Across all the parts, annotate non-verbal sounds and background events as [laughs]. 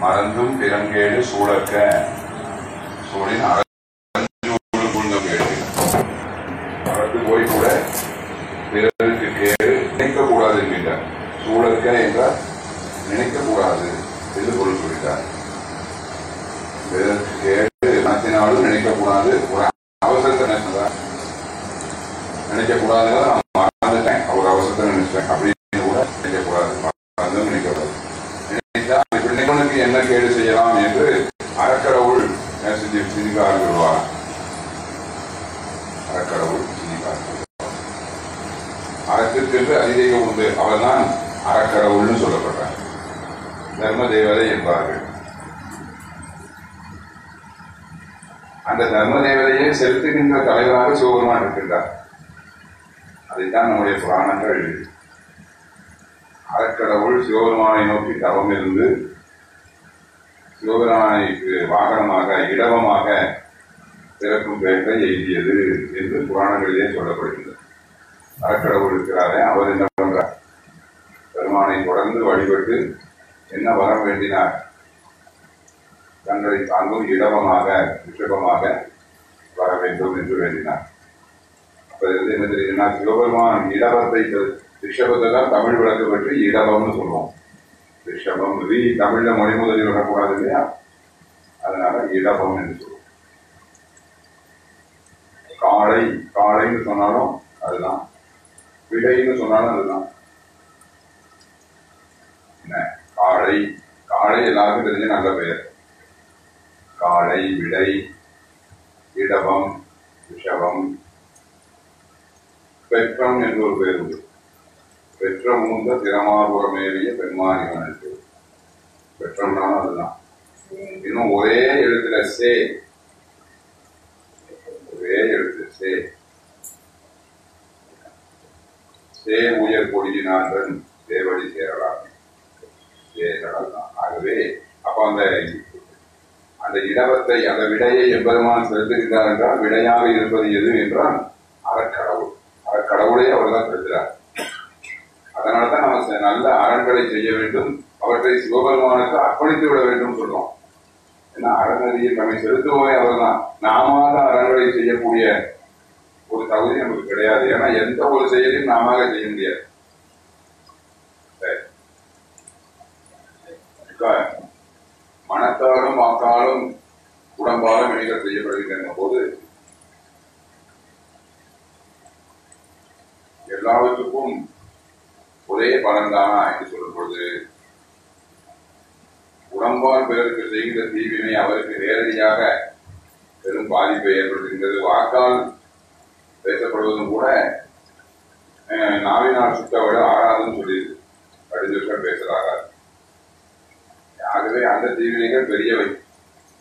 மறந்தும் பிறங்கேடு சூழக்க சூழின் அறஞ்சூழ் குழுந்தம் கேடு மறந்து போய் கூட பிறருக்கு கேடு நினைக்கக்கூடாது என்கின்றார் சூழக்க என்றால் நினைக்கக்கூடாது என்று பொருள் சொல்கிறார் பிறருக்கு கேடு மனத்தினாலும் நினைக்கக்கூடாது ஒரு அவசரத்தை நினைச்சதா நினைக்கக்கூடாதுன்னா நான் மறந்துட்டேன் அவர் அவசரத்தை நினைச்சேன் அப்படின்னு கூட நினைக்கக்கூடாது மறந்தும் நினைக்கக்கூடாது நினைத்தா இப்படி நினைவனுக்கு என்ன கேடு செய்யலாம் என்று அறக்கடவுள் சிந்தி சிந்திக்க ஆரம்பிடுவார் அறக்கடவுள் சிந்திக்க ஆரம்பிடுவார் அறத்திற்கு அதிதெய்வம் உண்டு அவர்தான் அறக்கடவுள்னு சொல்லப்படுறார் தர்ம தேவதை என்பார்கள் அந்த தர்ம தேவதையை செலுத்துகின்ற தலைவராக சிவபெருமான் இருக்கின்றார் அதைத்தான் நம்முடைய புராணங்கள் அறக்கடவுள் சிவபெருமானை நோக்கி தவம் இருந்து சிவபெருமானைக்கு வாகனமாக இடவமாக பிறக்கும் பேட்டை எய்தியது என்று புராணங்களிலே சொல்லப்படுகின்றது அறக்கடவுள் இருக்கிறாரே அவர் என்ன பண்றார் பெருமானை தொடர்ந்து வழிபட்டு என்ன வரம் வேண்டினார் தங்களை தாங்கும் இடவமாக ரிஷபமாக வர வேண்டும் என்று வேண்டினார் அப்ப இது என்ன தெரியுதுன்னா சிவபெருமான் இடவத்தை ரிஷபத்தை தான் தமிழ் விளக்கு பற்றி இடவம்னு சொல்லுவோம். ரிஷபம் ரி தமிழ்ல மொழி முதலில் வரக்கூடாது இல்லையா? அதனால இடவம் என்று சொல்லுவோம். காளை காளைன்னு சொன்னாலும் அதுதான். விடைன்னு சொன்னாலும் அதுதான். என்ன? காளை காளை எல்லாருக்கும் தெரிஞ்ச நல்ல பெயர். காளை விடை இடவம் ரிஷபம் பெற்றம் என்று ஒரு பெயர் உண்டு. பெற்ற மூந்த திறமாபுரமேறிய பெண்மானிவனுக்கு பெற்றம்னாலும் அதுதான். இன்னும் ஒரே எழுத்துல சே. ஒரே எழுத்து சே. சே உயர் கொடியினான்றன் தேவடி சேரலாம். சேரலாம் ஆகவே அப்ப அந்த அந்த இடவத்தை அந்த விடையை எம்பெருமான் செலுத்துகிறார் என்றால் விடையாக இருப்பது எது என்றால் அறக்கடவுள். கடவுளே அவர் தான் செலுத்துகிறார் அதனால்தான் நம்ம நல்ல அறங்களை செய்ய வேண்டும் அவற்றை சிவபெருமானுக்கு அர்ப்பணித்து விட வேண்டும் சொல்றோம். ஏன்னா அறநதியில் நம்மை செலுத்துவோமே அவர்தான். நாம அறங்களை செய்யக்கூடிய ஒரு தகுதி நமக்கு கிடையாது. ஏன்னா எந்த ஒரு செயலையும் நாம செய்ய முடியாது. மனத்தாலும் வாக்காலும் உடம்பாலும் இணைகள் செய்யப்படுகின்ற போது எல்லாவற்றுக்கும் ஒரே பலன்தானா என்று சொல்லும் பொழுது உடம்பால் பிறருக்கு செய்கிற தீவினை அவருக்கு நேரடியாக பெரும் பாதிப்பை ஏற்படுத்துகின்றது. வாக்கால் பேசப்படுவதும் கூட அஹ், நாவினால் சுட்ட விட ஆறாதுன்னு சொல்லி அறிஞர்கள் பேசுகிறார்கள். ஆகவே அந்த தீவினைகள் பெரியவை.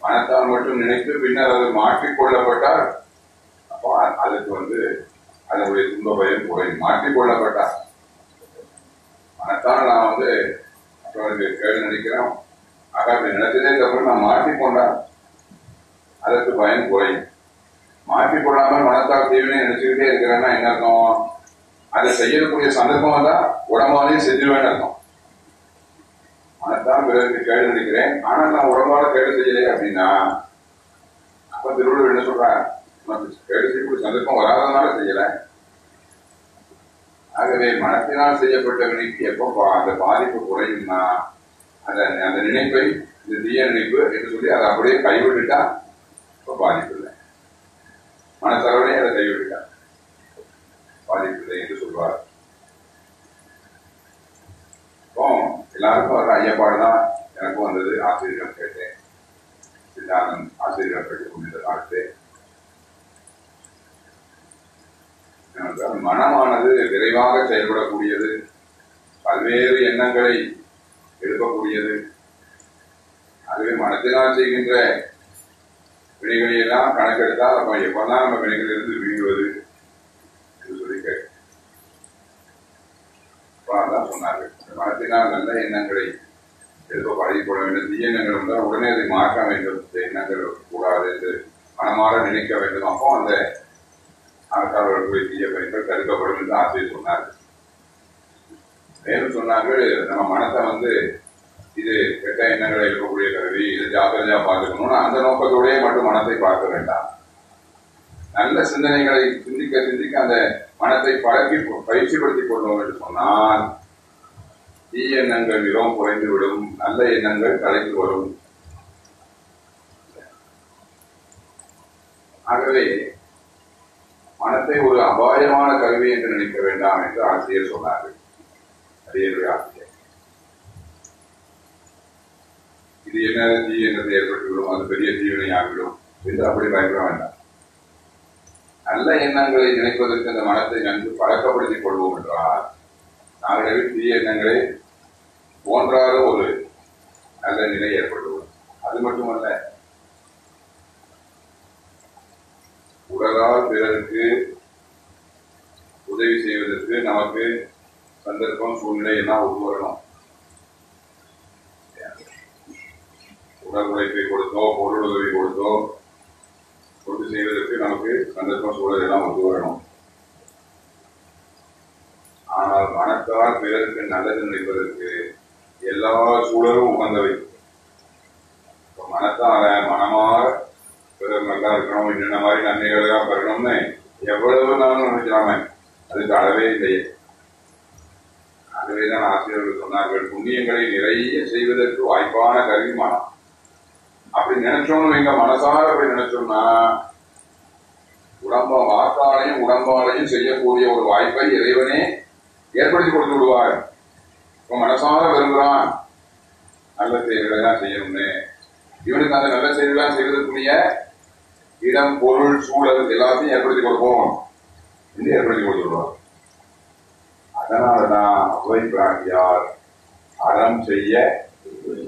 மனத்தால் மட்டும் நினைத்து பின்னர் அது மாற்றிக்கொள்ளப்பட்டால் அப்போ அதுக்கு வந்து அதனுடைய துன்ப பயம் குறையும் மாற்றிக்கொள்ளப்பட்டார் மனத்தால் நான் வந்து மற்றவர்களுக்கு கேள்வி நினைக்கிறோம். ஆக அப்படி நினைச்சதே அப்புறம் நான் மாற்றிக்கொண்டால் அதற்கு பயம் குறையும். மாற்றிக்கொள்ளாமல் மனத்தால் தீவினை நினைச்சுக்கிட்டே இருக்கிறேன்னா என்ன அர்த்தம்? அதை செய்யக்கூடிய சந்தர்ப்பம் வந்தா உடம்பாலையும் செஞ்சிருவேன்னு அர்த்தம். மனத்தான் பிறருக்கு கேடு நினைக்கிறேன். ஆனா நான் உடம்பால கேடு செய்யலையே அப்படின்னா அப்ப திருவள்ளுவர் என்ன சொல்றேன் சந்தர்ப்பம் வராதனால செய்யல. ஆகவே மனத்தினால் செய்யப்பட்ட வினைக்கு எப்போ அந்த பாதிப்பு குறையும்னா அந்த அந்த நினைப்பை இந்த தீய நினைப்பு என்று சொல்லி அதை அப்படியே கைவிட்டுட்டா இப்போ பாதிப்பு இல்லை. மனசளவிலே அதை கைவிட்டுட்டா பாதிப்பு இல்லை என்று சொல்வார். இப்போ எல்லாருக்கும் வர்ற ஐயப்பாடு தான் எனக்கும் வந்தது. ஆசிரியர்கள் கேட்டேன். சித்தாந்தம் ஆசிரியர்கள் படித்துக் கொண்டிருந்த காலத்து மனமானது விரைவாக செயல்படக்கூடியது. பல்வேறு எண்ணங்களை எழுப்பக்கூடியது. ஆகவே மனத்தினால் செய்கின்ற வினைகளை எல்லாம் கணக்கெடுத்தால் அப்ப எப்பதான் நம்ம வினைகளிலிருந்து வீழ்வது என்று சொல்லி கேட்டேன். சொன்னார்கள். மனத்தினால் நல்ல எண்ணங்களை எழுப்ப பழகிக்கொள்ள வேண்டும். தீய எண்ணங்கள் இருந்தால் உடனே அதை மாற்ற வேண்டும். இந்த எண்ணங்கள் கூடாது என்று மனமாற நினைக்க வேண்டும். அப்போ அந்த அரசாளர்களுடைய தீய பயன்கள் தடுக்கப்படும் என்று ஆசிரியர் சொன்னார் மேலும் சொன்னார்கள் நம்ம மனத்தை வந்து இது கெட்ட எண்ணங்களை இருக்கக்கூடிய கருவி இது ஜாக்கிரதையா பார்த்துக்கணும்னு அந்த நோக்கத்தோடய மட்டும் மனத்தை பார்க்க வேண்டாம் நல்ல சிந்தனைகளை சிந்திக்க சிந்திக்க அந்த மனத்தை பழக்கி பயிற்சிப்படுத்திக் கொண்டோம் என்று சொன்னால் தீய எண்ணங்கள் மிகவும் குறைந்துவிடும் நல்ல எண்ணங்கள் கலைந்து வரும் ஆகவே மனத்தை ஒரு அபாயமான கருவி என்று நினைக்க வேண்டாம் என்று ஆசிரியர் சொன்னார்கள். அது என்னுடைய ஆசிரியர். இது என்ன தீ என்றது ஏற்பட்டுவிடும் அது பெரிய தீவினை ஆகிவிடும் என்று அப்படி பயப்பட வேண்டாம். நல்ல எண்ணங்களை நினைப்பதற்கு அந்த மனத்தை நன்கு பழக்கப்படுத்திக் கொள்வோம் என்றால் நாங்களே தீய எண்ணங்களை போன்றாத ஒரு நல்ல நிலை ஏற்படுவோம் அது மட்டுமல்ல உடலால் பிறருக்கு உதவி செய்வதற்கு நமக்கு சந்தர்ப்பம் சூழ்நிலை எல்லாம் ஒத்து வரணும் உடல் உழைப்பை கொடுத்தோ பொருள் உதவி கொடுத்தோ கொடுத்து செய்வதற்கு நமக்கு சந்தர்ப்பம் சூழல் எல்லாம் ஒத்து வரணும் ஆனால் மனத்தால் பிறருக்கு நல்லது நினைப்பதற்கு எல்லா சூழலும் உகந்தவை. மனத்தால மனமாக நல்லா இருக்கணும் என்னென்ன மாதிரி நன்மைகளாக பெறணும்னு எவ்வளவு நாளும் நினைக்கிறாங்க அதுக்கு அளவே இல்லையே. ஆகவேதான் ஆசிரியர்கள் சொன்னார்கள் புண்ணியங்களை நிறைய செய்வதற்கு வாய்ப்பான கருவி மனம் அப்படி நினைச்சோம்னு எங்க மனசார அப்படி நினைச்சோம்னா உடம்ப வாக்காலையும் உடம்பாலையும் செய்யக்கூடிய ஒரு வாய்ப்பை இறைவனே ஏற்படுத்தி கொடுத்து விடுவார். இப்ப மனசார விரும்புகிறான் நல்ல செயல்களை தான் செய்யணும்னு. இவனுக்கு அந்த நல்ல செயல்களாம் செய்வதற்குரிய இடம் பொருள் சூழல் எல்லாத்தையும் ஏற்படுத்தி கொடுப்போம். என்று ஏற்படுத்தி கொடுத்துருவார் அதனாலதான் அவை பிராட்டியார் அறம் செய்ய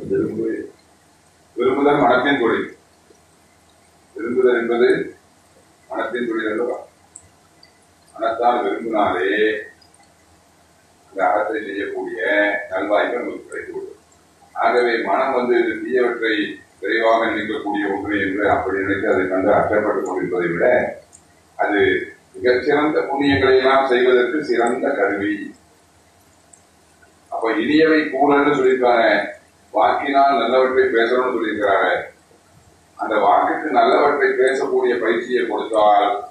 விரும்பு விரும்புதல் மனத்தின் தொழில். விரும்புதல் என்பது மனத்தின் தொழில் அல்லவா மனத்தால் விரும்பினாலே அந்த அறத்தை செய்யக்கூடிய நல்வாய்ப்பு நமக்கு கிடைத்துவிடும். ஆகவே மனம் வந்து தீயவற்றை விரைவாக நினைக்கக்கூடிய ஒன்று என்று அப்படி நினைத்து அதை கண்டு அச்சப்பட்டுக் கொண்டிருப்பதை விட அது மிகச் சிறந்த புண்ணியங்களை எல்லாம் செய்வதற்கு சிறந்த கருவி. அப்ப இனியவை கூறன்னு சொல்லியிருக்காங்க. வாக்கினால் நல்லவற்றை பேசணும்னு சொல்லியிருக்கிறாங்க. அந்த வாக்குக்கு நல்லவற்றை பேசக்கூடிய பயிற்சியை கொடுத்தால்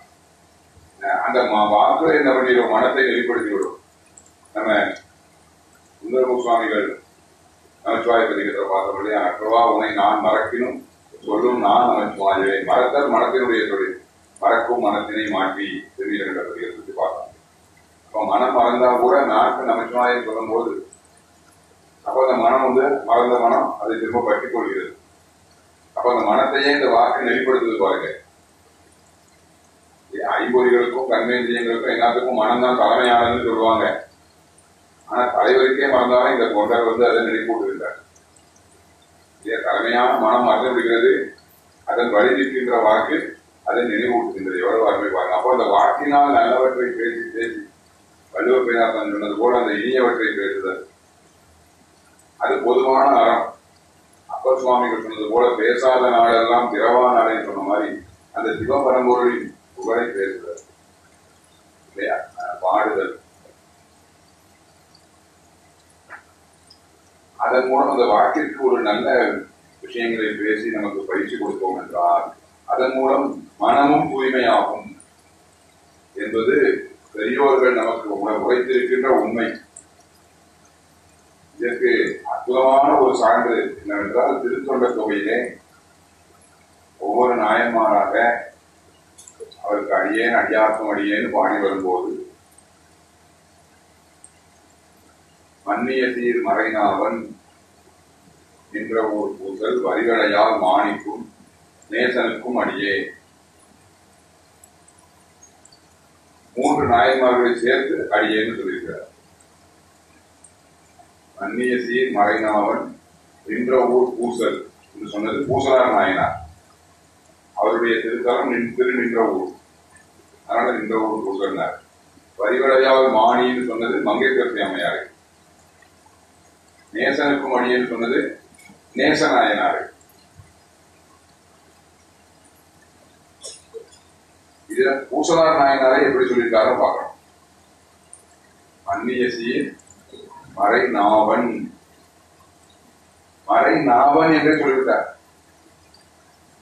அஹ் அந்த ம- வாக்கு என்ன பண்ணிடும் மனத்தை வெளிப்படுத்திவிடும். நம்ம சுந்தரமு சுவாமிகள் நமச்சிவாய பதிகத்தை பார்த்தபடி அற்றவா உனை நான் மறக்கினும் சொல்லும் நான் நமச்சிவாயவே மறத்தல் மனத்தினுடைய தொழில். மறக்கும் மனத்தினை மாற்றி திருநீரங்க பதிகத்தை பார்த்தோம் அப்ப மனம் மறந்தா கூட நாட்டு நமச்சிவாயை சொல்லும் போது அப்ப அந்த மனம் வந்து மறந்த மனம் அதை திரும்ப பற்றி கொள்கிறது. அப்ப அந்த மனத்தையே இந்த வாக்கு நெறிப்படுத்துது பாருங்க. ஐம்பொறிகளுக்கும் கர்மேந்திரியங்களுக்கும் எல்லாத்துக்கும் மனம் தான் தலைமையானதுன்னு சொல்லுவாங்க. ஆனா தலைவருக்கே மறந்தாலும் இந்த கொண்டார் வந்து அதை நினைப்பூட்டுகின்றார் இதே தலைமையான மனம் மறந்து விடுகிறது அதன் வழி நிற்கின்ற வாக்கு அதை நினைவூட்டுகின்றது எவ்வளவு அருமை பாருங்க. அப்போ அந்த வாக்கினால் நல்லவற்றை பேசி பேசி வள்ளுவர் பேராசன் சொன்னது போல அந்த இனியவற்றை பேசுதல். அது பொதுவான அறம். அப்பர் சுவாமிகள் சொன்னது போல பேசாத நாளெல்லாம் திரவா நாளை சொன்ன மாதிரி அந்த சிவபரம்பொருளின் புகழை பேசுதல். இல்லையா? பாடுதல். அதன் மூலம் அந்த வாக்கிற்கு ஒரு நல்ல விஷயங்களை பேசி நமக்கு பயிற்சி கொடுப்போம் என்றால் அதன் மூலம் மனமும் தூய்மையாகும் என்பது பெரியோர்கள் நமக்கு உண- உரைத்திருக்கின்ற உண்மை. இதற்கு அற்புதமான ஒரு சான்று என்னவென்றால் திருத்தொண்ட தொகையிலே ஒவ்வொரு நாயன்மாராக அவருக்கு அடியேன் அடியார்க்கும் அடியேன்னு பாடி வரும்போது மன்னிய சீர் மறைநாவன் என்ற ஓர் பூசல் வரிகளையால் மாணிக்கும் நேசனுக்கும் அடியே. மூன்று நாயன்மார்களை சேர்த்து அடியேன்னு சொல்லியிருக்கிறார். மன்னிய சீர் மறைநாவன் நின்ற ஊர் பூசல் என்று சொன்னது பூசலார் நாயனார். அவருடைய திருத்தலம் நின் திரு நின்ற ஊர். அதனால நின்ற ஊர் பூசல்னார். வரிவளையால் மாணின்னு சொன்னது மங்கைக்கரசி அம்மையாரை. நேசனுக்கும் அடியேன்னு சொன்னது நேசநாயனாரை இதுல பூசலார் நாயனாரை எப்படி சொல்லியிருக்காரோ பார்க்கணும் மன்னிய மறை நாவன் மறை நாவன் என்று சொல்லியிருக்கார்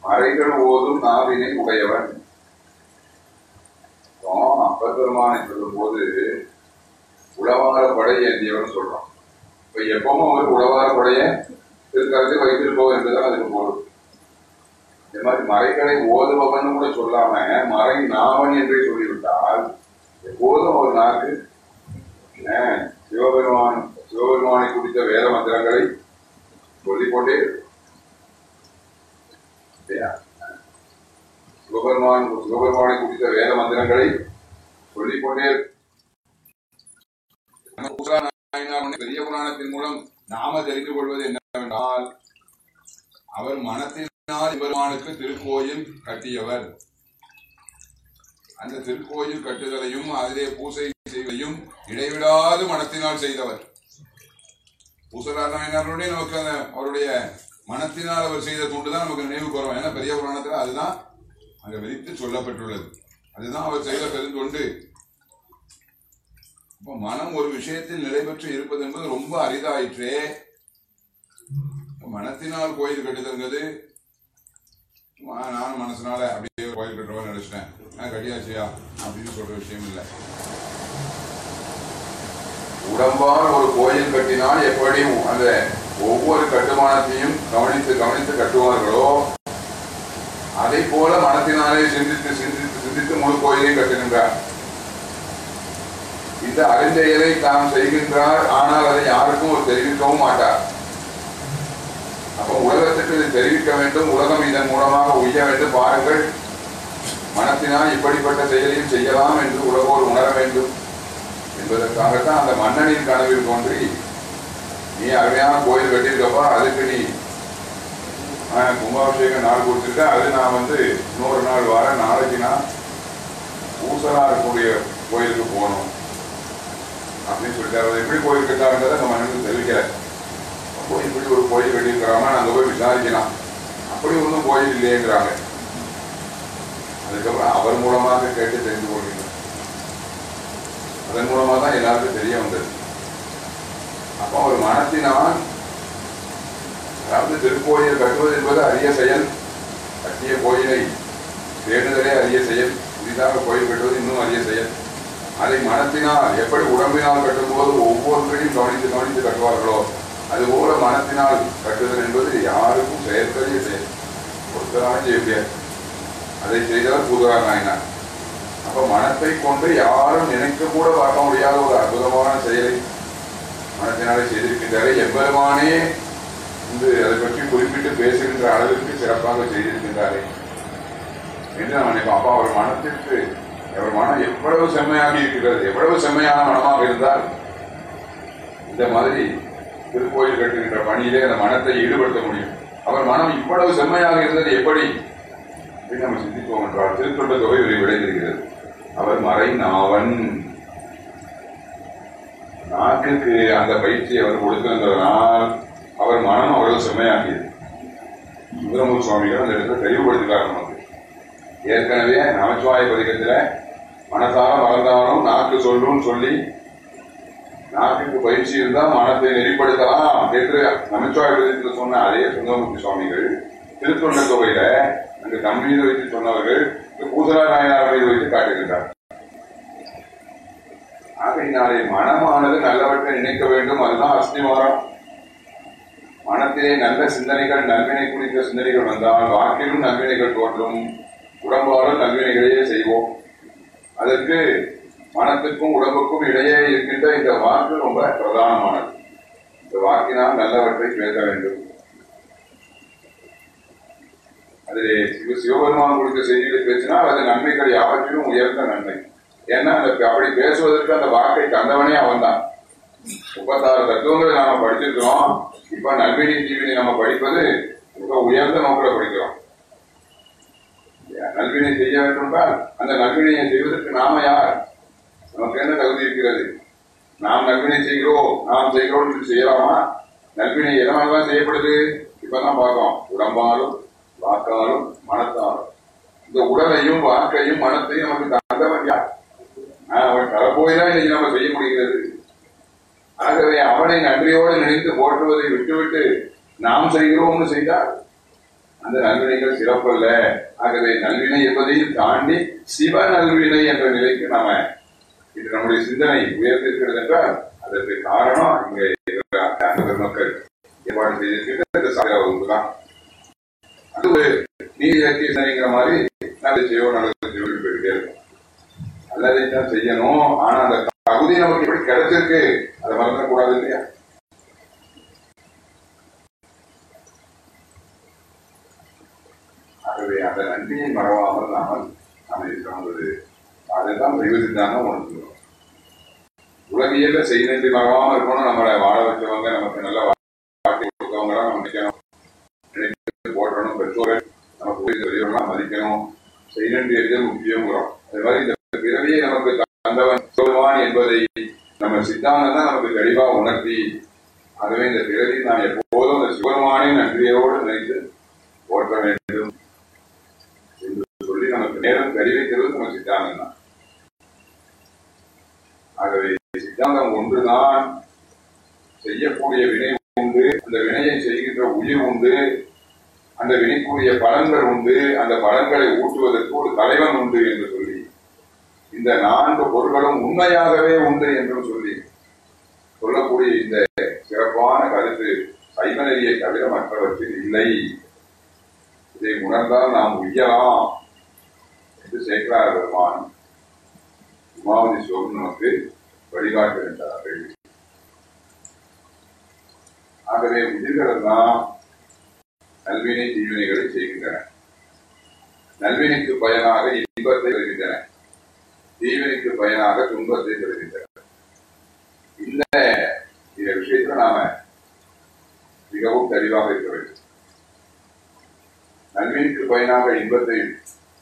மறைகள் ஓதும் நாவினை உடையவன். அப்பர் பெருமானை சொல்லும் போது உளவார படை ஏந்தியவன் சொல்றான். இப்ப எப்பவும் அவர் உளவார படைய திருக்கரத்தில் வைத்திருப்போம் என்றுதான் அதுக்கு பொருள். இந்த மாதிரி மறைகளை ஓதுபவன் கூட சொல்லாம மறை நாவன் என்றே சொல்லிவிட்டால் எப்போதும் ஒரு நாக்கு அஹ், சிவபெருமான் சிவபெருமானை குறித்த வேத மந்திரங்களை சொல்லிக்கொண்டே இருக்கும். சிவபெருமான் சிவபெருமானை குறித்த வேத மந்திரங்களை சொல்லிக்கொண்டே இருக்கும். நம்ம புராண நாயனார் பெரிய புராணத்தின் மூலம் நாம தெரிந்து கொள்வது என்னவென்றால் அவர் மனத்தினால் பெருமானுக்கு திருக்கோயில் கட்டியவர். அந்த திருக்கோயில் கட்டுதலையும் அதிலே பூசை செய்வதையும் இடைவிடாது மனத்தினால் செய்தவர். பூசலார் நமக்கு அந்த அவருடைய மனத்தினால் அவர் செய்த தொண்டு தான் நமக்கு நினைவுக்கு வரும் ஏன்னா பெரிய புராணத்தில் அதுதான் அங்க விரித்து சொல்லப்பட்டுள்ளது. அதுதான் அவர் செய்த பெருந்தொண்டு. இப்போ மனம் ஒரு விஷயத்தில் நிலை பெற்று இருப்பது என்பது ரொம்ப அரிதாயிற்றே. மனத்தினால் கோயில் கட்டுதுங்கிறது நானும் மனசுனால அப்படியே கோயில் கட்டுறவன் நினைச்சிட்டேன். நான் கட்டியாச்சியா? அப்படின்னு சொல்ற விஷயம் இல்லை. உடம்பால் ஒரு கோயில் கட்டினால் எப்படி அந்த ஒவ்வொரு கட்டுமானத்தையும் கவனித்து கவனித்து கட்டுவார்களோ? அதை போல மனத்தினாலே சிந்தித்து சிந்தித்து சிந்தித்து முழு கோயிலையும் கட்டுகின்றார் இந்த அறிஞ்செயலை தாம் செய்கின்றார். ஆனால் அதை யாருக்கும் தெரிவிக்கவும் மாட்டார். அப்ப உலகத்துக்கு இதை தெரிவிக்க வேண்டும். உலகம் இதன் மூலமாக உய்ய வேண்டும். பாருங்கள் மனத்தினால் இப்படிப்பட்ட செயலையும் செய்யலாம் என்று உலகோர் உணர வேண்டும். என்பதற்காகத்தான் அந்த மன்னனின் கனவில் தோன்றி நீ அருமையான கோயில் கட்டியிருக்கப்பா அதுக்கு நீ கும்பாபிஷேக நாள் கொடுத்துருக்க அது நான் வந்து இன்னொரு நாள் வர நாளைக்கு நான் ஊசலா இருக்கக்கூடிய கோயிலுக்கு போகணும். அப்படின்னு சொல்லிட்டு அவர் எப்படி கோயில் கட்டாருன்றதை அந்த மன்னனுக்கு தெரிவிக்கல. அப்போ இப்படி ஒரு கோயில் கட்டியிருக்கிறாங்க அங்க போய் விசாரிக்கலாம். அப்படி ஒன்றும் கோயில் இல்லையேங்கிறாங்க. அதுக்கப்புறம் அவர் மூலமாக கேட்டு தெரிந்து கொள்கிறோம். அதன் மூலமாக தான் எல்லாருக்கும் தெரிய வந்தது. அப்போ அவர் மனத்தினால் அதாவது திருக்கோயில் கட்டுவது என்பது அரிய செயல். கட்டிய கோயிலை தேடுதலே அரிய செயல். புதிதாக கோயில் கட்டுவது இன்னும் அரிய செயல். அதை மனத்தினால் எப்படி உடம்பினால் கட்டும்போது ஒவ்வொருத்தரையும் கவனித்து கவனித்து கட்டுவார்களோ அதுபோல மனத்தினால் கட்டுதல் என்பது யாருக்கும் செயற்கரிய செயல் ஒருத்தரான செய்ய முடியாது. அதை செய்தால் பூதரார் நாயினார் அப்ப மனத்தை கொண்டு யாரும் நினைக்க கூட பார்க்க முடியாத ஒரு அற்புதமான செயலை மனத்தினாலே செய்திருக்கின்றாரே எவ்வளவானே வந்து அதை பற்றி குறிப்பிட்டு பேசுகின்ற அளவிற்கு சிறப்பாக செய்திருக்கின்றாரே. என்று நான் நினைப்போம் அப்பா அவர் மனத்திற்கு எவர் மனம் எவ்வளவு செம்மையாக இருக்கிறது எவ்வளவு செம்மையான மனமாக இருந்தால் இந்த மாதிரி திருக்கோயில் கட்டுகின்ற பணியிலே அந்த மனத்தை ஈடுபடுத்த முடியும். அவர் மனம் இவ்வளவு செம்மையாக இருந்தது எப்படி? அப்படின்னு நம்ம சிந்திப்போம் என்றால் திருத்தொண்ட தொகை விளைந்திருக்கிறது. அவர் மறை நாவன் நாட்டுக்கு அந்த பயிற்சியை அவர் கொடுத்திருந்ததனால் அவர் மனம் அவ்வளவு செம்மையாகியது. சுந்தரமூர் சுவாமிகள் அந்த இடத்துல தெளிவுபடுத்துகிறார் நமக்கு. ஏற்கனவே நமச்சிவாய பதிகத்தில் மனசார வளர்ந்தாலும் நாக்கு சொல்லும் சொல்லி நாட்டுக்கு பயிற்சி இருந்தால் மனத்தை நெறிப்படுத்தலாம். என்று நமச்சிவாய பதிகத்தில் சொன்ன அதே சுந்தரமூர்த்தி சுவாமிகள் திருத்தொண்ட தொகையில அங்கு தம் மீது வைத்து சொன்னவர்கள் இங்கு பூசலா நாயனார் மீது வைத்து காட்டுகின்றார் ஆகையினாலே மனமானது நல்லவற்றை நினைக்க வேண்டும். அதுதான் அஸ்திவாரம். மனத்திலே நல்ல சிந்தனைகள் நல்வினை குறித்த சிந்தனைகள் வந்தால் வாக்கிலும் நல்வினைகள் தோன்றும். உடம்பாலும் நல்வினைகளையே செய்வோம். அதற்கு மனத்துக்கும் உடம்புக்கும் இடையே இருக்கின்ற இந்த வாக்கு ரொம்ப பிரதானமானது. இந்த வாக்கினால் நல்லவற்றை பேச வேண்டும். அதிலே சிவ சிவபெருமான் கொடுத்த செய்திகளை பேசினால் அது நன்மைகள் யாவற்றிலும் உயர்ந்த நன்மை. ஏன்னா அந்த அப்படி பேசுவதற்கு அந்த வாக்கை தந்தவனே அவன்தான். முப்பத்தாறு தத்துவங்களை நாம படிச்சிருக்கிறோம். இப்ப நல்வினி தீவினை நம்ம படிப்பது மிக உயர்ந்த நோக்கில படிக்கிறோம். நல்வினை செய்ய வேண்டுமென்றால் அந்த நல்வினையை செய்வதற்கு நாம யார்? நமக்கு என்ன தகுதி இருக்கிறது? நாம் நல்வினை செய்கிறோம் நாம் செய்கிறோம் என்று செய்யலாமா? நல்வினை எதனால்தான் செய்யப்படுது? இப்பதான் பார்த்தோம் உடம்பாலும் வாக்காலும் மனத்தாலும். இந்த உடலையும் வாக்கையும் மனத்தையும் நமக்கு தந்தவன் யார்? அவன் தரப்போய்தான் இன்னைக்கு நம்ம செய்ய முடிகிறது. ஆகவே அவனை நன்றியோடு நினைத்து போற்றுவதை விட்டுவிட்டு நாம் செய்கிறோம்னு செய்தால் அந்த நல்வினைகள் சிறப்பல்ல. ஆகவே நல்வினை என்பதையும் தாண்டி சிவ நல்வினை என்ற நிலைக்கு நாம இது நம்முடைய சிந்தனை உயர்ந்திருக்கிறது என்றால் அதற்கு காரணம் இங்கே இருக்கிற அந்த பெருமக்கள். ஏற்பாடு செய்திருக்கின்ற இந்த தான் அது ஒரு நீதி இலக்கிய சிந்தனைங்கிற மாதிரி நல்ல செய்வோம் நல்லது செய்வோம் போயிட்டே இருக்கும். நல்லதை தான் செய்யணும். ஆனா அந்த தகுதி நமக்கு எப்படி கிடைச்சிருக்கு அதை மறந்துடக்கூடாது இல்லையா? ஆகவே அந்த நன்றியை மறவாமல் நாமல் நாம் இருக்கிறோம் அதைத்தான் தெய்வ சித்தாந்தம் உலகியல உலகியல்ல செய் நன்றி மறவாம இருக்கணும் நம்மளை வாழ வச்சவங்க நமக்கு நல்ல வாழ்க்கை கொடுத்தவங்க எல்லாம் நம்ம நினைக்கணும். போற்றணும் பெற்றோர்கள் நமக்கு உயிர் பெரியவர்களாம் மதிக்கணும். செய் நன்றி எது முக்கியங்கிறோம் அது மாதிரி இந்த பிறவியை நமக்கு தந்தவன் சொல்வான் என்பதை நம்ம சித்தாந்தம் தான் நமக்கு தெளிவாக உணர்த்தி ஆகவே இந்த பிறவி நாம் எப்போதும் இந்த சிவருமானே நன்றியோடு நினைத்து போற்ற வேண்டும். சொல்லி நமக்கு நேரம் தெரிவிக்கிறது நம்ம சித்தாந்தம் தான். ஆகவே சித்தாந்தம் ஒன்றுதான். செய்யக்கூடிய வினை உண்டு அந்த வினையை செய்கின்ற உயிர் உண்டு அந்த வினைக்குரிய பலன்கள் உண்டு அந்த பலன்களை ஊட்டுவதற்கு ஒரு தலைவன் உண்டு என்று சொல்லி இந்த நான்கு பொருள்களும் உண்மையாகவே உண்டு என்றும் சொல்லி சொல்லக்கூடிய இந்த சிறப்பான கருத்து சைவநெறியை தவிர மற்றவற்றில் இல்லை. இதை உணர்ந்தால் நாம் உய்யலாம். என்று சேக்கரார் பெருமான் உமாவதி சிவம் நமக்கு வழிகாட்டுகின்றார்கள். ஆகவே உயிர்கள் எல்லாம் நல்வினை தீவினைகளை செய்கின்றன நல்வினைக்கு பயனாக இன்பத்தை பெறுகின்றன தீவினைக்கு பயனாக துன்பத்தை பெறுகின்றன இந்த இந்த விஷயத்துல நாம மிகவும் தெளிவாக இருக்க வேண்டும். நல்வினைக்கு பயனாக இன்பத்தை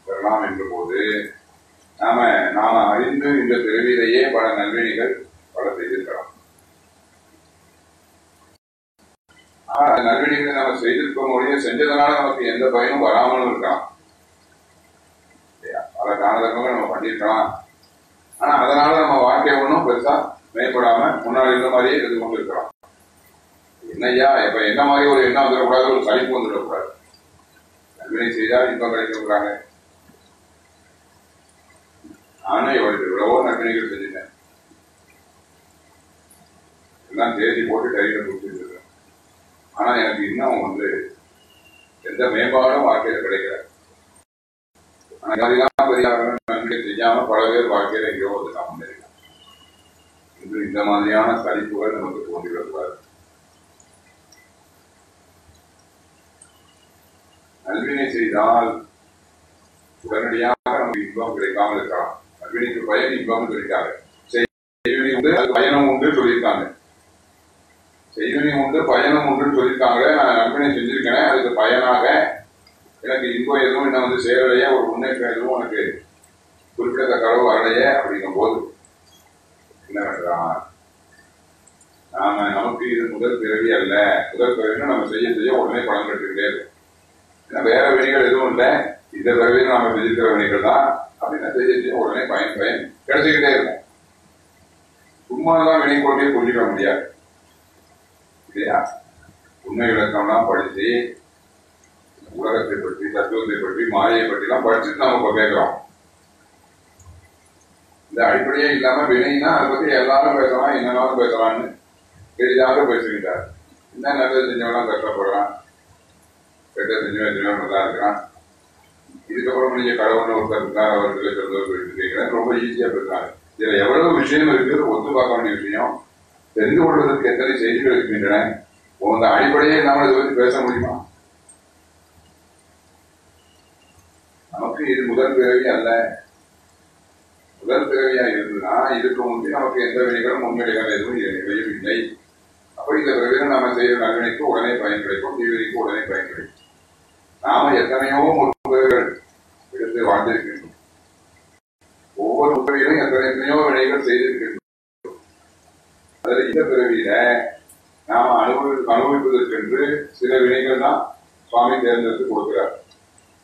பெறலாம் என்ற போது நாம நாம அறிந்து இந்த பிறவியிலேயே பல நல்வினைகள் பல செய்திருக்கலாம். ஆனா அந்த நல்வினைகளை நம்ம செய்திருக்க முடியும் செஞ்சதுனால நமக்கு எந்த பயனும் வராமலும் இருக்கலாம். பல தான நம்ம பண்ணியிருக்கலாம். ஆனா அதனால நம்ம வாழ்க்கை ஒன்றும் பெருசா மேம்படாம முன்னாடி இருந்த மாதிரியே இருந்து கொண்டு இருக்கலாம். என்னய்யா? இப்ப என்ன மாதிரி ஒரு எண்ணம் வந்துடக்கூடாது ஒரு சளிப்பு வந்துடக்கூடாது. நல்வினை செய்தால் இன்பம் கிடைக்கிறாங்க நானே இவளுக்கு எவ்வளவோ நன்மைகள் செஞ்சுட்டேன். எல்லாம் தேதி போட்டு கையில கொடுத்துட்டு இருக்கேன். ஆனா எனக்கு இன்னும் வந்து எந்த மேம்பாடும் வாழ்க்கையில கிடைக்கல. ஆனா அதெல்லாம் பெரிய நன்மை செய்யாம பல பேர் வாழ்க்கையில எங்கேயோ வந்து நாம் முன்னேறிக்கலாம் இன்று இந்த மாதிரியான சலிப்புகள் நமக்கு தோன்றிவிடக்கூடாது. நல்வினை செய்தால் உடனடியாக நமக்கு இன்பம் கிடைக்காமல் இருக்கலாம். நல்வினைக்கு பயன் இன்பம்னு சொல்லிட்டாங்க. செய்வினை உண்டு அது பயணம் உண்டு சொல்லியிருக்காங்க. செய்வினை உண்டு பயணம் உண்டுன்னு சொல்லியிருக்காங்க. நான் நண்பனை செஞ்சிருக்கேன் அதுக்கு பயனாக எனக்கு இன்பம் எதுவும் என்ன வந்து சேரலையே ஒரு முன்னேற்றம் எதுவும் எனக்கு குறிப்பிடத்தக்க அளவு வரலையே அப்படிங்கும் போது என்ன நாம நமக்கு இது முதல் பிறவி அல்ல. முதல் பிறவின்னு நம்ம செய்ய செய்ய உடனே பலன் கட்டுக்கிட்டே இருக்கும். ஏன்னா வேற வழிகள் எதுவும் இல்லை. இதை பிறவியில் நாம செஞ்சிருக்கிற வினைகள் தான் அப்படின்னா உடனே பயன் பயன் கிடைச்சிக்கிட்டே இருக்கும். சும்மாதான் வினை புரிஞ்சுக்க முடியாது. இல்லையா? உண்மை விளக்கம்லாம் படிச்சு உலகத்தை பற்றி தத்துவத்தை பற்றி மாயை பற்றி எல்லாம் படிச்சுட்டு நம்ம இப்ப கேட்கிறோம். இந்த அடிப்படையே இல்லாம வினைனா அதை பத்தி எல்லாரும் பேசலாம் என்னன்னாலும் பேசலாம்னு பெரிதாக பேசுகின்றார் என்ன நல்லது செஞ்சவெல்லாம் கஷ்டப்படுறான் கெட்ட செஞ்சவன் செஞ்சவன் நல்லா இருக்கிறான். இதுக்கப்புறம் நீங்க கடவுள்னு ஒருத்தர் இருந்தார் அவர்களை சொல்றது கேட்கிறேன் ரொம்ப ஈஸியா பேசுறாங்க இதுல எவ்வளவு விஷயம் இருக்குது ஒத்து பார்க்க வேண்டிய விஷயம்? தெரிந்து கொள்வதற்கு எத்தனை செய்திகள் இருக்கின்றன? உங்க அடிப்படையே நாம இதை பற்றி பேச முடியுமா? நமக்கு இது முதல் பிறவி அல்ல. முதல் பிறவியா இருந்ததுன்னா இதுக்கு முன்பு நமக்கு எந்த வினைகளும் முன்னிலைகள் எதுவும் நிலையும் இல்லை. அப்ப இந்த பிறவியில நாம செய்யற நல்வினைக்கு உடனே பயன் கிடைக்கும் தீவிரிக்கு உடனே பயன் கிடைக்கும். நாம எத்தனையோ எடுத்து வாழ்ந்திருக்கின்றோம் ஒவ்வொரு உதவியிலும் எத்தனை எத்தனையோ வினைகள் செய்திருக்கின்றோம். அதில் இந்த பிறவியில நாம அனுபவி அனுபவிப்பதற்கென்று சில வினைகள் தான் சுவாமி தேர்ந்தெடுத்து கொடுக்கிறார்.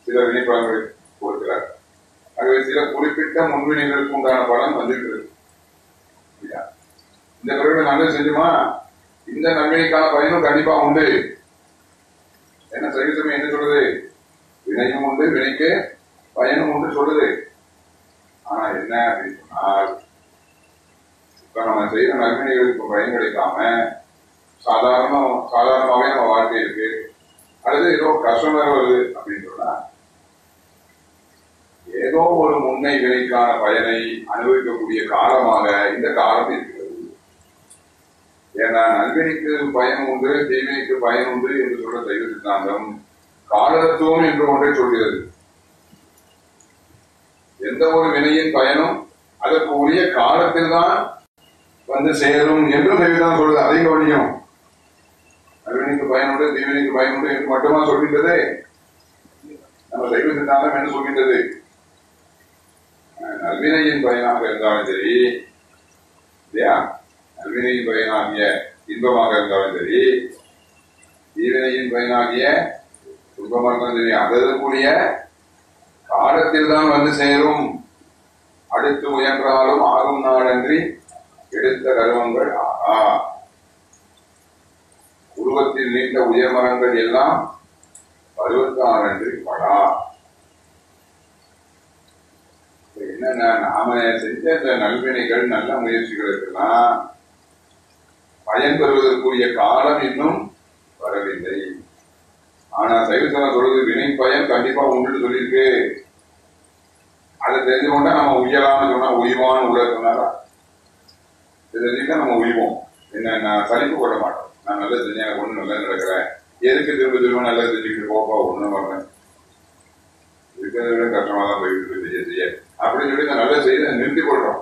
சில வினைப்பலன்களை கொடுக்கிறார். ஆகவே சில குறிப்பிட்ட முன்வினைகளுக்கு உண்டான பலன் வந்திருக்கிறது. இந்த பிறகு நல்லது செஞ்சுமா? இந்த நன்மைக்கான பயனும் கண்டிப்பா உண்டு. என்ன சைவசமயம் என்ன சொல்றது? வினையும் உண்டு வினைக்கு பயனும் உண்டு சொல்லுது. ஆனா என்ன அப்படின்னு சொன்னால் இப்ப நம்ம செய்யற நன்மைகளுக்கு பயன் கிடைக்காம சாதாரண சாதாரணமாவே நம்ம வாழ்க்கை இருக்கு. அல்லது ஏதோ கஷ்டம் வருது அப்படின்னு சொன்னா ஏதோ ஒரு முன்னை வினைக்கான பயனை அனுபவிக்கக்கூடிய காலமாக இந்த காலம் இருக்கிறது. ஏன்னா நல்வினைக்கு பயன் உண்டு தீவினைக்கு பயன் உண்டு என்று சொல்ற தெய்வ சித்தாந்தம் காலத்துவம் என்று ஒன்றை சொல்கிறது. எந்த ஒரு வினையின் பயனும் அதற்கு உரிய காலத்தில் தான் வந்து சேரும் என்று சைவதான் சொல்றது அதையும் கவனியும் நல்வினைக்கு பயனுண்டு தீவினிக்கு பயனுண்டு என்று மட்டுமா சொல்கின்றது? நம்ம சைவ சித்தாந்தம் என்ன சொல்கின்றது? நல்வினையின் பயனாக இருந்தாலும் சரி இல்லையா? நல்வினையின் பயனாகிய இன்பமாக இருந்தாலும் சரி தீவினையின் பயனாகிய இருந்தாலும் அதற்குரிய காலத்தில் தான் வந்து சேரும். அடுத்து முயன்றாலும் ஆகும் நாடன்றி எடுத்த கருவங்கள் ஆகா உருவத்தில் நீண்ட உயர்மரங்கள் எல்லாம் பருவத்தானன்றி படா என்னன்னா நாம செஞ்ச இந்த நல்வினைகள் நல்ல முயற்சிகளுக்கெல்லாம் பயன்பெறுவதற்குரிய காலம் இன்னும் வரவில்லை. ஆனா சைவசனம் சொல்றது வினை பயன் கண்டிப்பா உண்டு சொல்லியிருக்கு. அதை தெரிஞ்சு கொண்டா நம்ம உயலாம்னு சொன்னா உயிவான்னு உள்ள சொன்னாரா? தெரிஞ்சுட்டா நம்ம உய்வோம். என்ன நான் சலிப்பு கொள்ள மாட்டோம். நான் நல்லா செஞ்சேன் எனக்கு ஒண்ணு நல்லா நடக்கிறேன் எதுக்கு திரும்ப திரும்ப நல்லா செஞ்சுக்கிட்டு போப்பா ஒண்ணு வர்றேன் இருக்கிறத விட கஷ்டமா தான் போயிட்டு இருக்கு செய்ய செய்ய. அப்படின்னு சொல்லி நான் நல்லா செய்தி நிறுத்தி கொள்றோம்.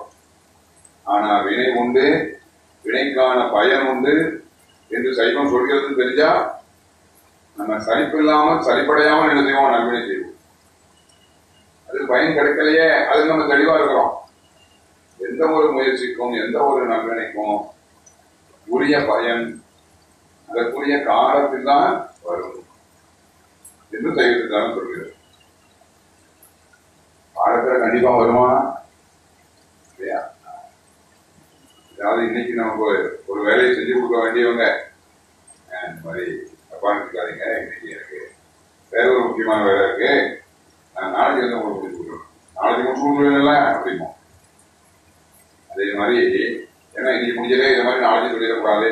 ஆனா வினை உண்டு வினைக்கான பயன் உண்டு என்று சைவம் சொல்கிறது தெரிஞ்சா நம்ம சலிப்பு இல்லாமல் சலிப்படையாமல் என்ன செய்வோம்? நல்வினை செய்வோம். அது பயன் கிடைக்கலையே அது நம்ம தெளிவா இருக்கிறோம். எந்த ஒரு முயற்சிக்கும் எந்த ஒரு நல்வினைக்கும் உரிய பயன் அதற்குரிய காலத்தில் தான் வரும். என்று சைவத்தில் சொல்கிறது காலத்தில் கண்டிப்பா வருமா? இல்லையா? அதாவது இன்னைக்கு நமக்கு ஒரு வேலையை செஞ்சு கொடுக்க வேண்டியவங்க இந்த மாதிரி தப்பா நினைக்காதீங்க இன்னைக்கு எனக்கு வேற ஒரு முக்கியமான வேலை இருக்கு. நான் நாளைக்கு வந்து உங்களுக்கு முடிச்சு கொடுக்குறேன் நாளைக்கு முடிச்சு கொடுக்குறீங்கல்ல அப்படிமோ? அதே மாதிரி ஏன்னா இன்னைக்கு முடிஞ்சதே இதை மாதிரி நாளைக்கு சொல்லிடக்கூடாது.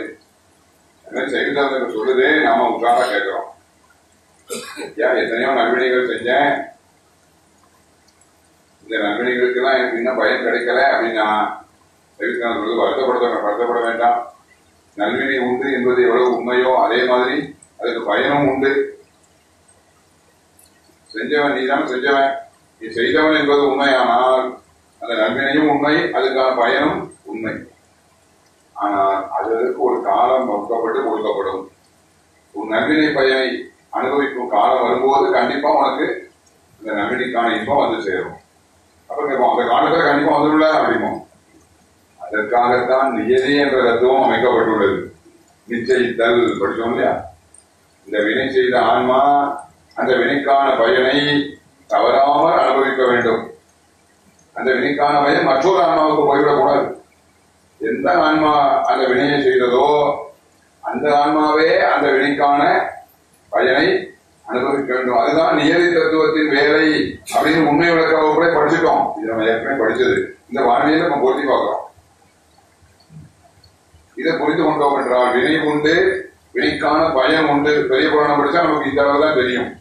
ஏன்னா செய்தாங்க சொல்லுதே நாம உட்கார கேட்கிறோம். ஏன் எத்தனையோ நல்வினைகள் செஞ்சேன். இந்த நன்மைகளுக்கெல்லாம் எனக்கு இன்னும் பயன் கிடைக்கல அப்படின்னா எதுக்கான வருத்தப்படுத்த வருத்தப்பட வருத்தப்பட வேண்டாம். நல்வினை உண்டு என்பது எவ்வளவு உண்மையோ அதே மாதிரி அதுக்கு பயனும் உண்டு. செஞ்சவன் நீதான் செஞ்சவன். நீ செய்தவன் என்பது உண்மையானால் அந்த நன்மையும் உண்மை அதுக்கான பயனும் உண்மை. ஆனால் அதற்கு ஒரு காலம் வகுக்கப்பட்டு கொடுக்கப்படும். உன் நன்மையை பயனை அனுபவிக்கும் காலம் வரும்போது கண்டிப்பா உனக்கு இந்த நன்மைக்கான இன்பம் வந்து சேரும். அப்ப அந்த காலத்துல கண்டிப்பா வந்துள்ள அப்படிமோ அதற்காகத்தான் நியதி என்ற தத்துவம் அமைக்கப்பட்டுள்ளது. நிச்சயித்தல் படிச்சோம் இல்லையா? இந்த வினை செய்த ஆன்மா அந்த வினைக்கான பயனை தவறாமல் அனுபவிக்க வேண்டும். அந்த வினைக்கான பயன் மற்றொரு ஆன்மாவுக்கு போய்விடக்கூடாது. எந்த ஆன்மா அந்த வினையை செய்ததோ அந்த ஆன்மாவே அந்த வினைக்கான பயனை அனுபவிக்க வேண்டும். அதுதான் நியதி தத்துவத்தின் வேலை அப்படின்னு உண்மை விளக்க வகுப்புல படிச்சுட்டோம். இது நம்ம ஏற்கனவே படிச்சது. இந்த வாழ்வியை நம்ம பொருத்தி பார்க்கிறோம். இதை புரிந்து கொண்டோம் என்றால் வினை உண்டு வினைக்கான பயம் உண்டு. பெரிய புராணம் படிச்சா நமக்கு இந்த தான் தெரியும்.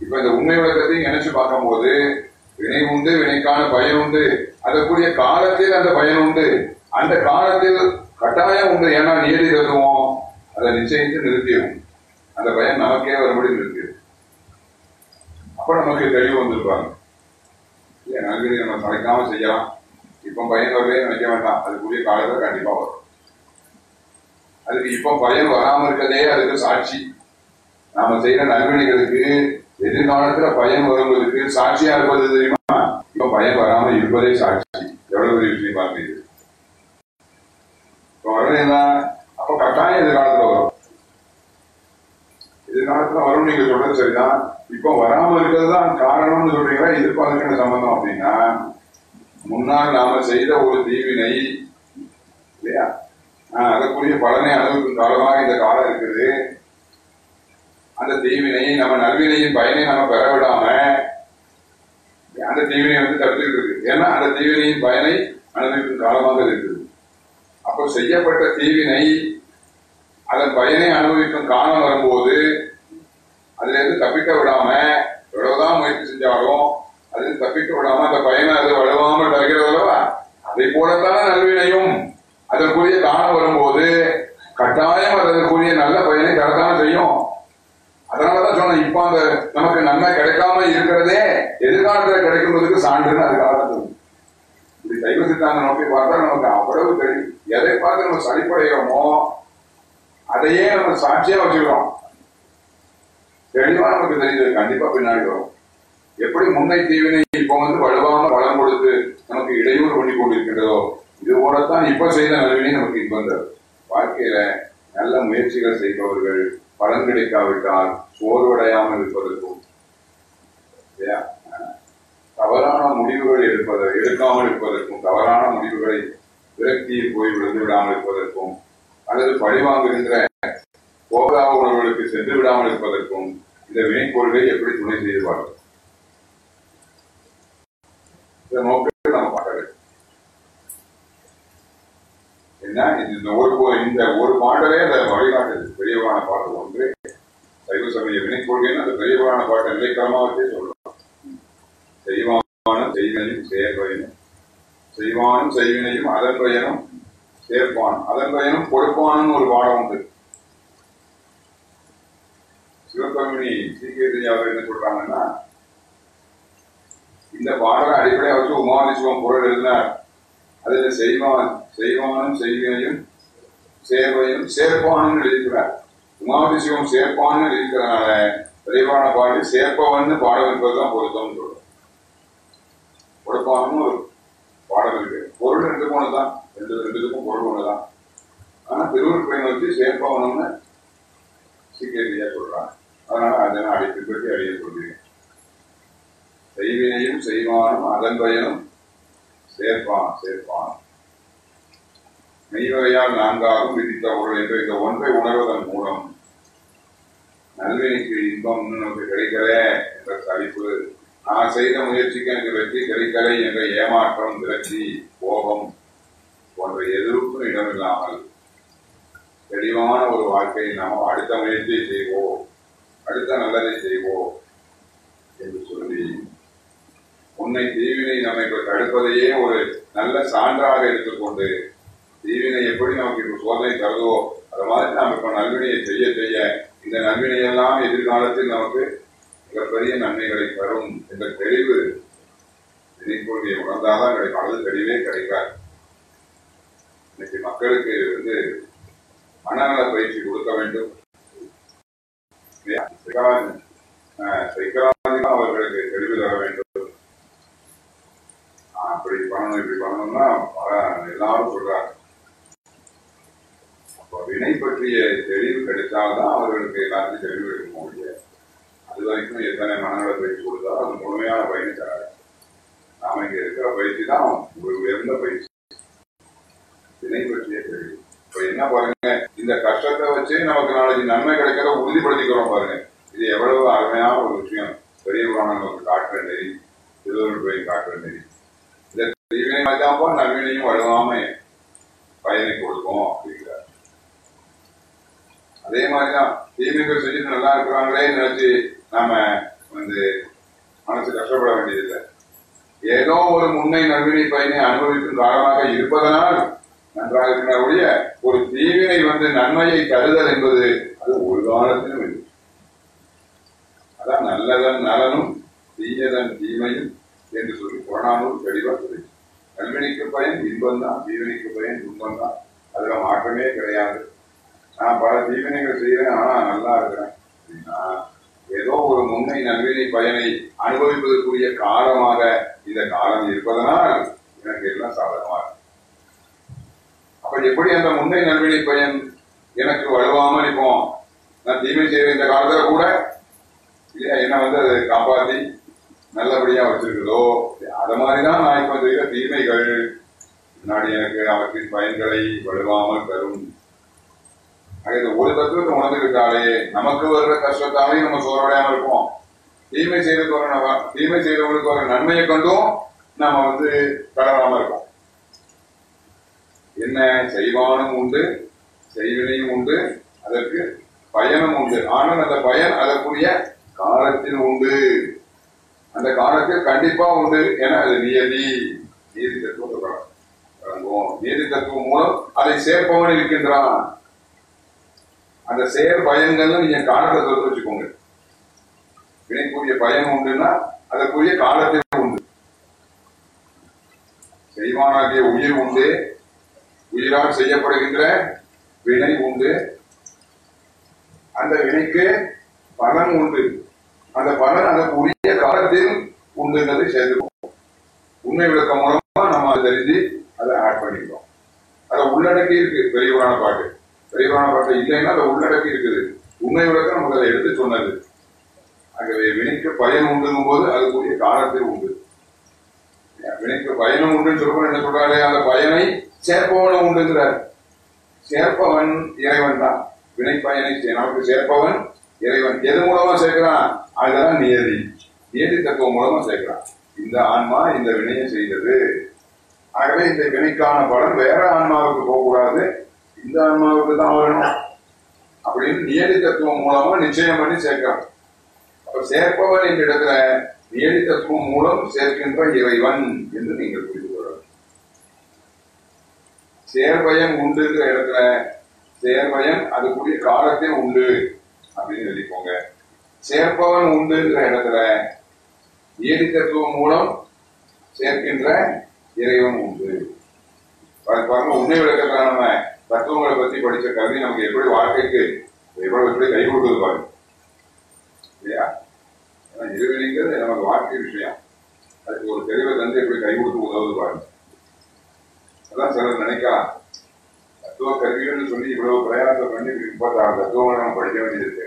இப்ப இந்த உண்மை விளக்கத்தையும் நினைச்சு பார்க்கும்போது வினை உண்டு வினைக்கான பயம் உண்டு. அதற்குரிய காலத்தில் அந்த பயன் உண்டு. அந்த காலத்தில் கட்டாயம் உண்டு. ஏன்னா நியதி எழுதுவோம் அதை நிச்சயித்து நிறுத்திடும். அந்த பயம் நமக்கே வரும்படி நிறுத்திடும். அப்ப நமக்கு தெளிவு வந்திருப்பாங்க. இல்லையா? நம்ம சமைக்காம செய்யலாம். இப்ப பயன் வரவே நினைக்க வேண்டாம். அதுக்குரிய காலத்துல கண்டிப்பா வரும். அதுக்கு இப்ப பயம் வராம இருக்கதே அதுக்கு சாட்சி. நாம செய்யற நல்வினைகளுக்கு எதிர்காலத்துல பயம் வருவதற்கு சாட்சியா இருப்பது தெரியுமா? இப்ப பயம் வராம இருப்பதே சாட்சி. எவ்வளவு பெரிய விஷயம் பார்த்தீங்க இப்ப வரலைன்னா அப்ப கட்டாயம் எதிர்காலத்துல வரும். எதிர்காலத்துல வரும் நீங்க சொல்றது சரிதான் இப்ப வராம இருக்கிறது தான் காரணம்னு சொல்றீங்களா? இதுக்கு அதுக்கான சம்பந்தம் அப்படின்னா முன்னால் நாம செய்த ஒரு தீவினை இல்லையா? அதற்குரிய பலனை அனுபவிக்கும் காலமாக இந்த காலம் இருக்குது. அந்த தீவினை நம்ம நல்வினையின் பயனை நம்ம பெற விடாம அந்த தீவினை வந்து தடுத்துக்கிட்டு இருக்கு. ஏன்னா அந்த தீவினையின் பயனை அனுபவிக்கும் காலமாக இருக்குது. அப்போ செய்யப்பட்ட தீவினை அதன் பயனை அனுபவிக்கும் காலம் வரும்போது அதுல இருந்து தப்பிக்க விடாம எவ்வளவுதான் முயற்சி செஞ்சாலும் அது தப்பிக்க விடாம அந்த பயனை அது வலுவாமல் தருகிறது அல்லவா அதை போலத்தான நல்வினையும் அதற்குரிய காலம் வரும்போது கட்டாயம் அதற்குரிய நல்ல பயனை தரத்தான செய்யும் அதனாலதான் சொன்னேன் இப்ப அந்த நமக்கு நன்மை கிடைக்காம இருக்கிறதே எதிர்காலத்துல கிடைக்கும்போதுக்கு அது காலத்து இப்படி சைவ சித்தாந்த நோக்கி பார்த்தா நமக்கு அவ்வளவு தெரியும் எதை பார்த்து நம்ம சளிப்படைகிறோமோ அதையே நம்ம சாட்சியா வச்சுக்கிறோம். தெளிவா நமக்கு தெரியுது கண்டிப்பா பின்னாடி வரும். எப்படி முன்னை தீவினை இப்போ வந்து வலுவாம வளம் கொடுத்து நமக்கு இடையூறு பண்ணி கொண்டிருக்கின்றதோ இது போலத்தான் இப்ப செய்த நல்வினை நமக்கு இன்பம் தரும் வாழ்க்கையில நல்ல முயற்சிகள் செய்பவர்கள் பலன் கிடைக்காவிட்டால் சோர்வடையாமல் இருப்பதற்கும் இல்லையா? தவறான முடிவுகள் எடுப்பது எடுக்காமல் இருப்பதற்கும் தவறான முடிவுகளை விரக்தியில் போய் விழுந்து விடாமல் இருப்பதற்கும் அல்லது பழிவாங்குகின்ற கோபதா உணர்வுகளுக்கு சென்று விடாமல் இருப்பதற்கும் இந்த வினைப்பொருளை எப்படி துணை செய்வார்கள் இதை நோக்கத்தை நம்ம பார்க்க வேண்டும் என்ன இது இந்த ஒரு போ- இந்த ஒரு பாடலே அந்த வழிகாட்டுது பெரியவரான பாட்டு ஒன்று சைவ சமய வினைக்கொள்கைன்னு அந்த பெரியவரான பாட்டை நிலைக்கிழமா வச்சே சொல்லலாம் செய்வானும் செய்வனையும் சேர்வையும் செய்வானும் செய்வினையும் அதன் பயனும் சேர்ப்பான் அதன் பயனும் கொடுப்பானும் ஒரு பாடம் உண்டு சிவகவினி சீக்கியத்தை அவர் என்ன சொல்றாங்கன்னா இந்த பாடலை அடிப்படையா வச்சு உமாதிசிவம் பொருள் எழுதினார் அதுல செய்வான் செய்வானும் செய்கையும் சேர்வையும் சேர்ப்பானும் எழுதிக்கிறார் உமாதிசிவம் சேர்ப்பான்னு இருக்கிறனால தெளிவான பாட்டு சேர்ப்பவன் பாடம் என்பதுதான் பொருத்தம்னு சொல்றோம். கொடுப்பானும் ஒரு பாடம் இருக்கு. பொருள் ரெண்டு போனதான் ரெண்டு ரெண்டுக்கும் பொருள் ஒண்ணுதான். ஆனா திருவுருப்பை நோக்கி சேர்ப்பவனும்னு சீக்கிரடியா சொல்றான் அதனால அதனை அடி பற்றி அடைய சொல்றேன் செய்வினையும் செய்வானும் அதன் பயனும் சேர்ப்பான் சேர்ப்பான். மெய்வகையால் நான்காகும் விதித்த பொருள் என்ற இந்த ஒன்றை உணர்வதன் மூலம் நல்வினைக்கு இன்பம் இன்னும் நமக்கு கிடைக்கல என்ற சலிப்பு நான் செய்த முயற்சிக்கு எனக்கு வெற்றி கிடைக்கலை என்ற ஏமாற்றம் விரட்சி கோபம் போன்ற எதிர்ப்பும் இடமில்லாமல் தெளிவான ஒரு வாழ்க்கையை நாம் அடுத்த முயற்சியை செய்வோம். அடுத்த நல்லதை செய்வோம் என்று சொல்லி உன்னை தீவினை நம்மை தடுப்பதையே ஒரு நல்ல சான்றாக எடுத்துக்கொண்டு தீவினை எப்படி நமக்கு இப்ப சோதனை தருதோ அது மாதிரி நாம் இப்ப நல்வினையை செய்ய செய்ய இந்த நல்வினையெல்லாம் எதிர்காலத்தில் நமக்கு மிகப்பெரிய நன்மைகளை தரும் என்ற தெளிவு வினைக்கொள்கையை உணர்ந்தாதான் கிடைக்கும் அல்லது தெளிவே கிடைக்காது. இன்னைக்கு மக்களுக்கு வந்து மனநல பயிற்சி கொடுக்க வேண்டும். சைக்கலாஜிக்கா அவர்களுக்கு தெளிவு தர வேண்டும். அப்படி பண்ணணும் இப்படி பண்ணணும்னா பல எல்லாரும் சொல்றாங்க. வினை பற்றிய தெளிவு கிடைத்தால்தான் அவர்களுக்கு எல்லாருக்கும் தெளிவு எடுக்க முடியாது அது வரைக்கும் எத்தனை மனநல பயிற்சி கொடுத்தாலும் அது முழுமையான பயணம் தராது. நாம இங்க இருக்கிற பயிற்சி தான் ஒரு உயர்ந்த பயிற்சி. வினை பற்றிய தெளிவு. இப்ப என்ன பாருங்க இந்த கஷ்டத்தை வச்சு நமக்கு நாளைக்கு நன்மை கிடைக்கிறத உறுதிப்படுத்திக்கிறோம் பாருங்க. இது எவ்வளவு அருமையான ஒரு விஷயம். பெரிய புராணம் நமக்கு காட்டுற நெறி திருவள்ளுவர் போய் காட்டுற நெறி. இந்த தீவினை போ நவீனையும் வழுவாம பயனை கொடுக்கும் அப்படிங்கிற அதே மாதிரிதான் தீமைகள் செஞ்சுட்டு நல்லா இருக்கிறாங்களே நினைச்சு நாம வந்து மனசு கஷ்டப்பட வேண்டியதில்லை. ஏதோ ஒரு முன்னை நல்வினை பயனை அனுபவிக்கும் காரணமாக இருப்பதனால் நன்றாக இருக்கிறாருடைய ஒரு தீவினை வந்து நன்மையை தருதல் என்பது அது ஒரு காலத்திலும் இல்லை. அதான் நல்லதன் நலனும் தீயதன் தீமையும் என்று சொல்லி புறநானூர் தெளிவா சொல்லி. நல்வினைக்கு பயன் இன்பம் தான் தீவினைக்கு பயன் துன்பம் தான் அதுல மாற்றமே கிடையாது. நான் பல தீவினைகள் செய்யறேன் ஆனா நல்லா இருக்கிறேன். அப்படின்னா ஏதோ ஒரு முன்னை நல்வினை பயனை அனுபவிப்பதற்குரிய காலமாக இந்த காலம் இருப்பதனால் எனக்கு எல்லாம் சாதகமா இருக்கு. அப்ப எப்படி அந்த முன்னை நல்வினை பயன் எனக்கு வலுவாமல் இப்போ நான் தீமை செய்யற இந்த காலத்துல கூட? இல்லையா என்ன வந்து அதை காப்பாத்தி நல்லபடியா வச்சிருக்குதோ? அத மாதிரிதான் நான் இப்ப செய்த தீமைகள். முன்னாடி எனக்கு அவற்றின் பயன்களை வலுவாமல் தரும். இந்த ஒரு தத்துவத்தை உணர்ந்துக்கிட்டாலே நமக்கு வர்ற கஷ்டத்தாலே நம்ம சோர்வடையாம இருப்போம். தீமை செய்யறதுக்கு நம்ம- தீமை செய்யறவங்களுக்கு வர நன்மையை கண்டும் நாம வந்து தளராம இருக்கோம் என்ன செய்வானும் உண்டு செய்வினையும் உண்டு அதற்கு பயனும் உண்டு. ஆனால் அந்த பயன் அதற்குரிய காலத்தில் உண்டு. அந்த காலத்தில் கண்டிப்பா உண்டு. என அது நியதி நீதி தத்துவம் நீதி தத்துவம் மூலம் அதை சேர்ப்பவன் இருக்கின்றான். அந்த செயல் பயன்கள் நீங்க காலத்தை சொல்ல வச்சுக்கோங்க. வினைக்குரிய பயன் உண்டுன்னா அதற்குரிய காலத்தில் உண்டு. செய்வானாகிய உயிர் உண்டு. உயிரால் செய்யப்படுகின்ற வினை உண்டு. அந்த வினைக்கு பலன் உண்டு. அந்த பலன் அதற்கு உரிய காலத்தில் உண்டுங்கிறது சேர்த்துக்கோம் உண்மை விளக்கம் மூலமா நம்ம அதை தெரிஞ்சு அதை ஆட் பண்ணிக்கிறோம். அதை உள்ளடக்கி இருக்கு பெரியவரான பாட்டு. தெளிவான பாட்டு இல்லைன்னா அதை உள்ளடக்கி இருக்குது. உண்மை விளக்கம் நமக்கு அதை எடுத்து சொன்னது. ஆகவே வினைக்கு பயன் உண்டுங்கும் போது அதுக்குரிய காலத்தில் உண்டு. வினைக்கு பயனும் உண்டுன்னு சொல்லுவோம் என்ன சொல்றாரு? அந்த பயனை சேர்ப்பவனும் உண்டுங்கிறார். சேர்ப்பவன் இறைவன் தான். வினை பயனை நமக்கு சேர்ப்பவன் இறைவன். எது மூலமா சேர்க்கிறான்? அதுதான் நியதி. நியதி தத்துவம் மூலமா சேர்க்கிறான். இந்த ஆன்மா இந்த வினையை செய்தது. ஆகவே இந்த வினைக்கான பலன் வேற ஆன்மாவுக்கு போகக்கூடாது. இந்த ஆன்மாவுக்கு தான் வரணும். அப்படின்னு நியதி தத்துவம் மூலமா நிச்சயம் பண்ணி சேர்க்கிறான் அப்ப சேர்ப்பவன் என்ற இடத்துல நியதி தத்துவம் மூலம் சேர்க்கின்ற இறைவன் என்று நீங்கள் புரிந்து கொள்ளலாம் சேர்பயம் உண்டுங்கிற இடத்துல சேர்பயன் அதுக்குரிய காலத்தே உண்டு அப்படின்னு எழுதிக்கோங்க. சேர்ப்பவன் உண்டுங்கிற இடத்துல நியதி தத்துவம் மூலம் சேர்க்கின்ற இறைவன் உண்டு. பாருங்க உண்மை விளக்கத்தான நம்ம தத்துவங்களை பத்தி படிச்ச கல்வி நமக்கு எப்படி வாழ்க்கைக்கு எவ்வளவு எப்படி கை கொடுக்குது பாருங்க இல்லையா? ஏன்னா இருவெளிங்கிறது நமக்கு வாழ்க்கை விஷயம். அதுக்கு ஒரு தெளிவை தந்து எப்படி கை கொடுத்து உதவுது பாருங்க அதான் சிலர் நினைக்கலாம் தத்துவ கல்வின்னு சொல்லி இவ்வளவு பிரயாசம் பண்ணி முப்பத்தாறு தத்துவங்களை நம்ம படிக்க வேண்டியது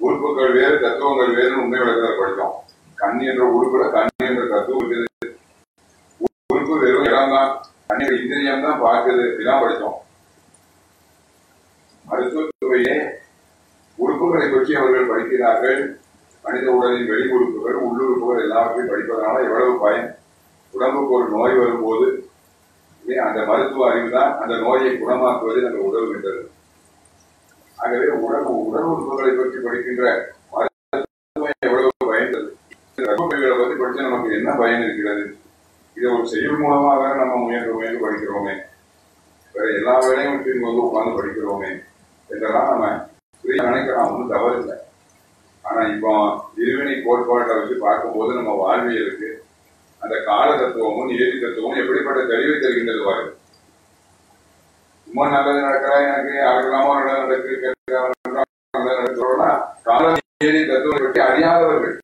உறுப்புகள் வேறு தத்துவங்கள் வேறு உண்மை விளக்கத்தில் படித்தோம். கண் என்ற உறுப்புல கண் என்ற தத்துவம் இருக்குது உறுப்பு வெறும் இடம் தான் இந்திரியம் தான் பார்க்குது இதெல்லாம் படித்தோம். மருத்துவத்துறையே உறுப்புகளை பற்றி அவர்கள் படிக்கிறார்கள். மனித உடலின் வெளி உறுப்புகள் உள்ளுறுப்புகள் எல்லாவற்றையும் படிப்பதனால எவ்வளவு பயன்? உடம்புக்கு ஒரு நோய் வரும்போது அந்த மருத்துவ அறிவு தான் அந்த நோயை குணமாக்குவது நமக்கு உதவுகின்றது. ஆகவே உடல் உடல் உறுப்புகளை பற்றி படிக்கின்ற மருத்துவம் எவ்வளவு பயன் பற்றி படிச்சு நமக்கு என்ன பயன் இருக்கிறது? இதை ஒரு செயல் மூலமாக நம்ம முயன்று முயன்று படிக்கிறோமே. வேற எல்லா வேலையும் விட்டு வந்து உட்கார்ந்து படிக்கிறோமே. இதெல்லாம் நம்ம புரிய நினைக்கலாம் ஒன்றும் தவறு இல்லை ஆனா இப்போ இருவினை கோட்பாட்டை வச்சு பார்க்கும்போது நம்ம வாழ்வியலுக்கு அந்த கால தத்துவமும் நியதி தத்துவமும் எப்படிப்பட்ட தெளிவை தருகின்றது பாருங்க. சும்மா நல்லது நடக்கிறா எனக்கு யாருக்கெல்லாமோ நல்லது நடக்கு நல்லது கால நீதி தத்துவத்தை பற்றி அறியாதவர்கள்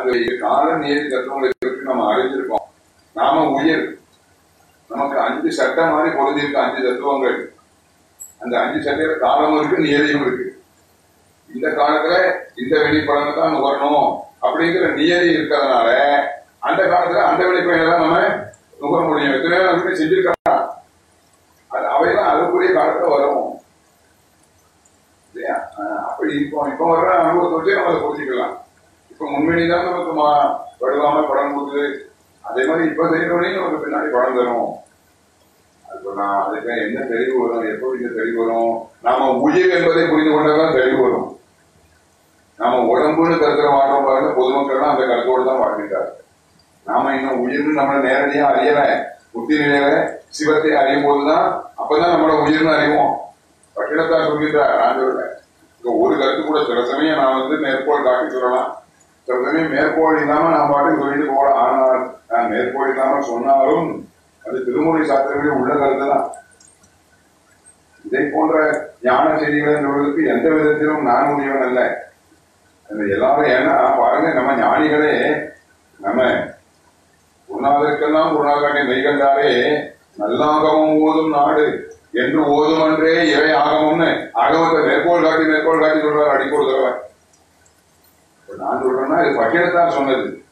அந்த கால நியதி தத்துவங்களை பற்றி நம்ம அறிஞ்சிருக்கோம். நாம உயிர். நமக்கு அஞ்சு சட்டம் மாதிரி பொருந்திருக்கு அஞ்சு தத்துவங்கள். அந்த அஞ்சு சட்டையில காலமும் இருக்கு நியதியும் இருக்கு. இந்த காலத்துல இந்த வெளிப்படனை தான் நுகரணும் அப்படிங்கிற நியதி இருக்கிறதுனால அந்த காலத்துல அந்த வெளிப்படையை தான் நம்ம நுகர முடியும். எத்தனையோ நம்ம செஞ்சிருக்கலாம் அது அவையெல்லாம் அதுக்குரிய காலத்துல வரும். இல்லையா? அப்படி இப்போ இப்போ வர்ற அனுபவத்தை வச்சு நம்ம அதை புரிஞ்சுக்கலாம். இப்ப முன்னணிதான் நமக்கு மா- படம் கொடுக்குது அதே மாதிரி இப்ப செய்யறவனையும் நமக்கு பின்னாடி படம் தரும். அது நான் அதுக்கு என்ன தெளிவு வரும்? எப்போ இந்த தெளிவு வரும்? நாம உயிர் என்பதை புரிந்து கொண்டதான் தெளிவு வரும். நாம உடம்புன்னு கருத்துல வாழ்றோம் பாருங்க பொதுமக்கள்லாம் அந்த கருத்தோடு தான் வாழ்ந்துட்டாரு நாம இன்னும் உயிர்னு நம்மள நேரடியா அறியல புத்தி நிலையில சிவத்தை அறியும் போதுதான் அப்பதான் நம்மள உயிர்னு அறிவோம். பட்டினத்தார் சொல்லிட்டார் நான் சொல்றேன் ஒரு கருத்து கூட சில சமயம் நான் வந்து மேற்கோள் காட்டி சொல்லலாம். சில மேற்கோள் இல்லாம நான் பாட்டு சொல்லிட்டு போகலாம் ஆனால் நான் மேற்கோள் இல்லாம சொன்னாலும் அது திருமுறை சாத்திரங்களே உள்ள கருத்துதான் இதை போன்ற ஞான செய்திகளை சொல்வதற்கு எந்த விதத்திலும் நான் உரியவன் அல்ல. எல்லாரும் ஏன்னா பாருங்க நம்ம ஞானிகளே நம்ம குருநாதருக்கெல்லாம் குருநாதராகிய மெய்கண்டாரே நல்லாகமம் ஓதும் நாடு என்று ஓதும் அன்றே இவை ஆகமம்னு ஆகமத்தை மேற்கோள் காட்டி மேற்கோள் காட்டி சொல்றாரு அடிக்கொடுக்கிறவன் நான் சொல்றேன்னா இது பட்டினத்தார் சொன்னது.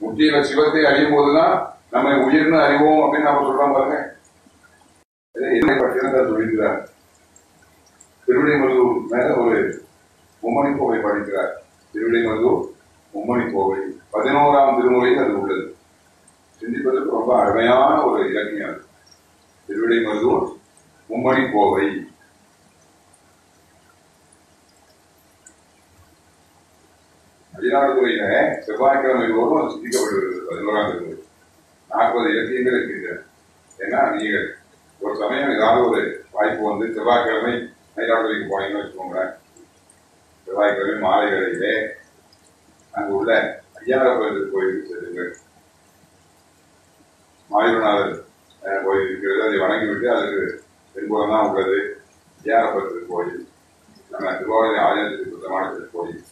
முற்றியில சிவத்தை அறியும் போதுதான் நம்ம உயிர்னு அறிவோம் அப்படின்னு நம்ம சொல்றோம் பாருங்க. என்ன என்னை பட்டியல்தான் சொல்லியிருக்கிறார். திருவிடைமருதூர் மேல ஒரு மும்மணி கோவை படிக்கிறார். திருவிடைமருதூர் மும்மணி கோவை பதினோராம் திருமுறையில் அது உள்ளது. சிந்திப்பதற்கு ரொம்ப அருமையான ஒரு இலக்கியம் அது. திருவிடைமருதூர் மும்மணி கோவை மயிலாடுதுறையில செவ்வாய்க்கிழமை தோறும் அது சிந்திக்கப்படுகிறது பதினோராம் தேதி. நாற்பது இலக்கியங்கள் இருக்கின்றன. ஏன்னா நீங்கள் ஒரு சமயம் ஏதாவது ஒரு வாய்ப்பு வந்து செவ்வாய்க்கிழமை மயிலாடுதுறைக்கு போனீங்கன்னு வச்சுக்கோங்களேன். செவ்வாய்க்கிழமை மாலை வேளையிலே அங்கு உள்ள ஐயாரப்பர் கோயிலுக்கு செல்லுங்கள். மாயூரநாதர் கோயில் இருக்கிறது. அதை வணங்கிவிட்டு அதுக்கு பின்புறம் தான் உள்ளது ஐயாரப்பர் கோயில் நம்ம திருவாரூர் ஆலயத்துக்கு சுத்தமான கோயில்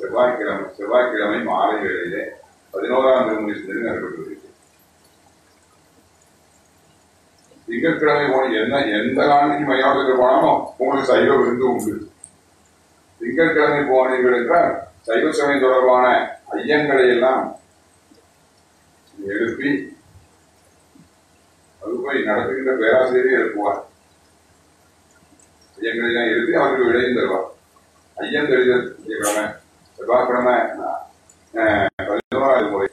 செவ்வாய்க்கிழமை செவ்வாய்க்கிழமை மாலை வேளையிலே பதினோராம் திருமணி சிந்தனை நடைபெற்றது திங்கட்கிழமை போன என்ன எந்த காலத்துக்கு மயிலாடுதுறை போனாலும் உங்களுக்கு சைவ விருந்து உண்டு. திங்கட்கிழமை போனீர்கள் என்றால் சைவ சமயம் தொடர்பான ஐயங்களை எல்லாம் எழுப்பி போய் நடத்துகின்ற பேராசிரியரை எழுப்புவார். ஐயங்களை எல்லாம் எழுப்பி அவருக்கு விடையும் தருவார். ஐயன் தெரிதல் திங்கட்கிழமை செவ்வாய்க்கிழமை அஹ், பதினோராவது முறை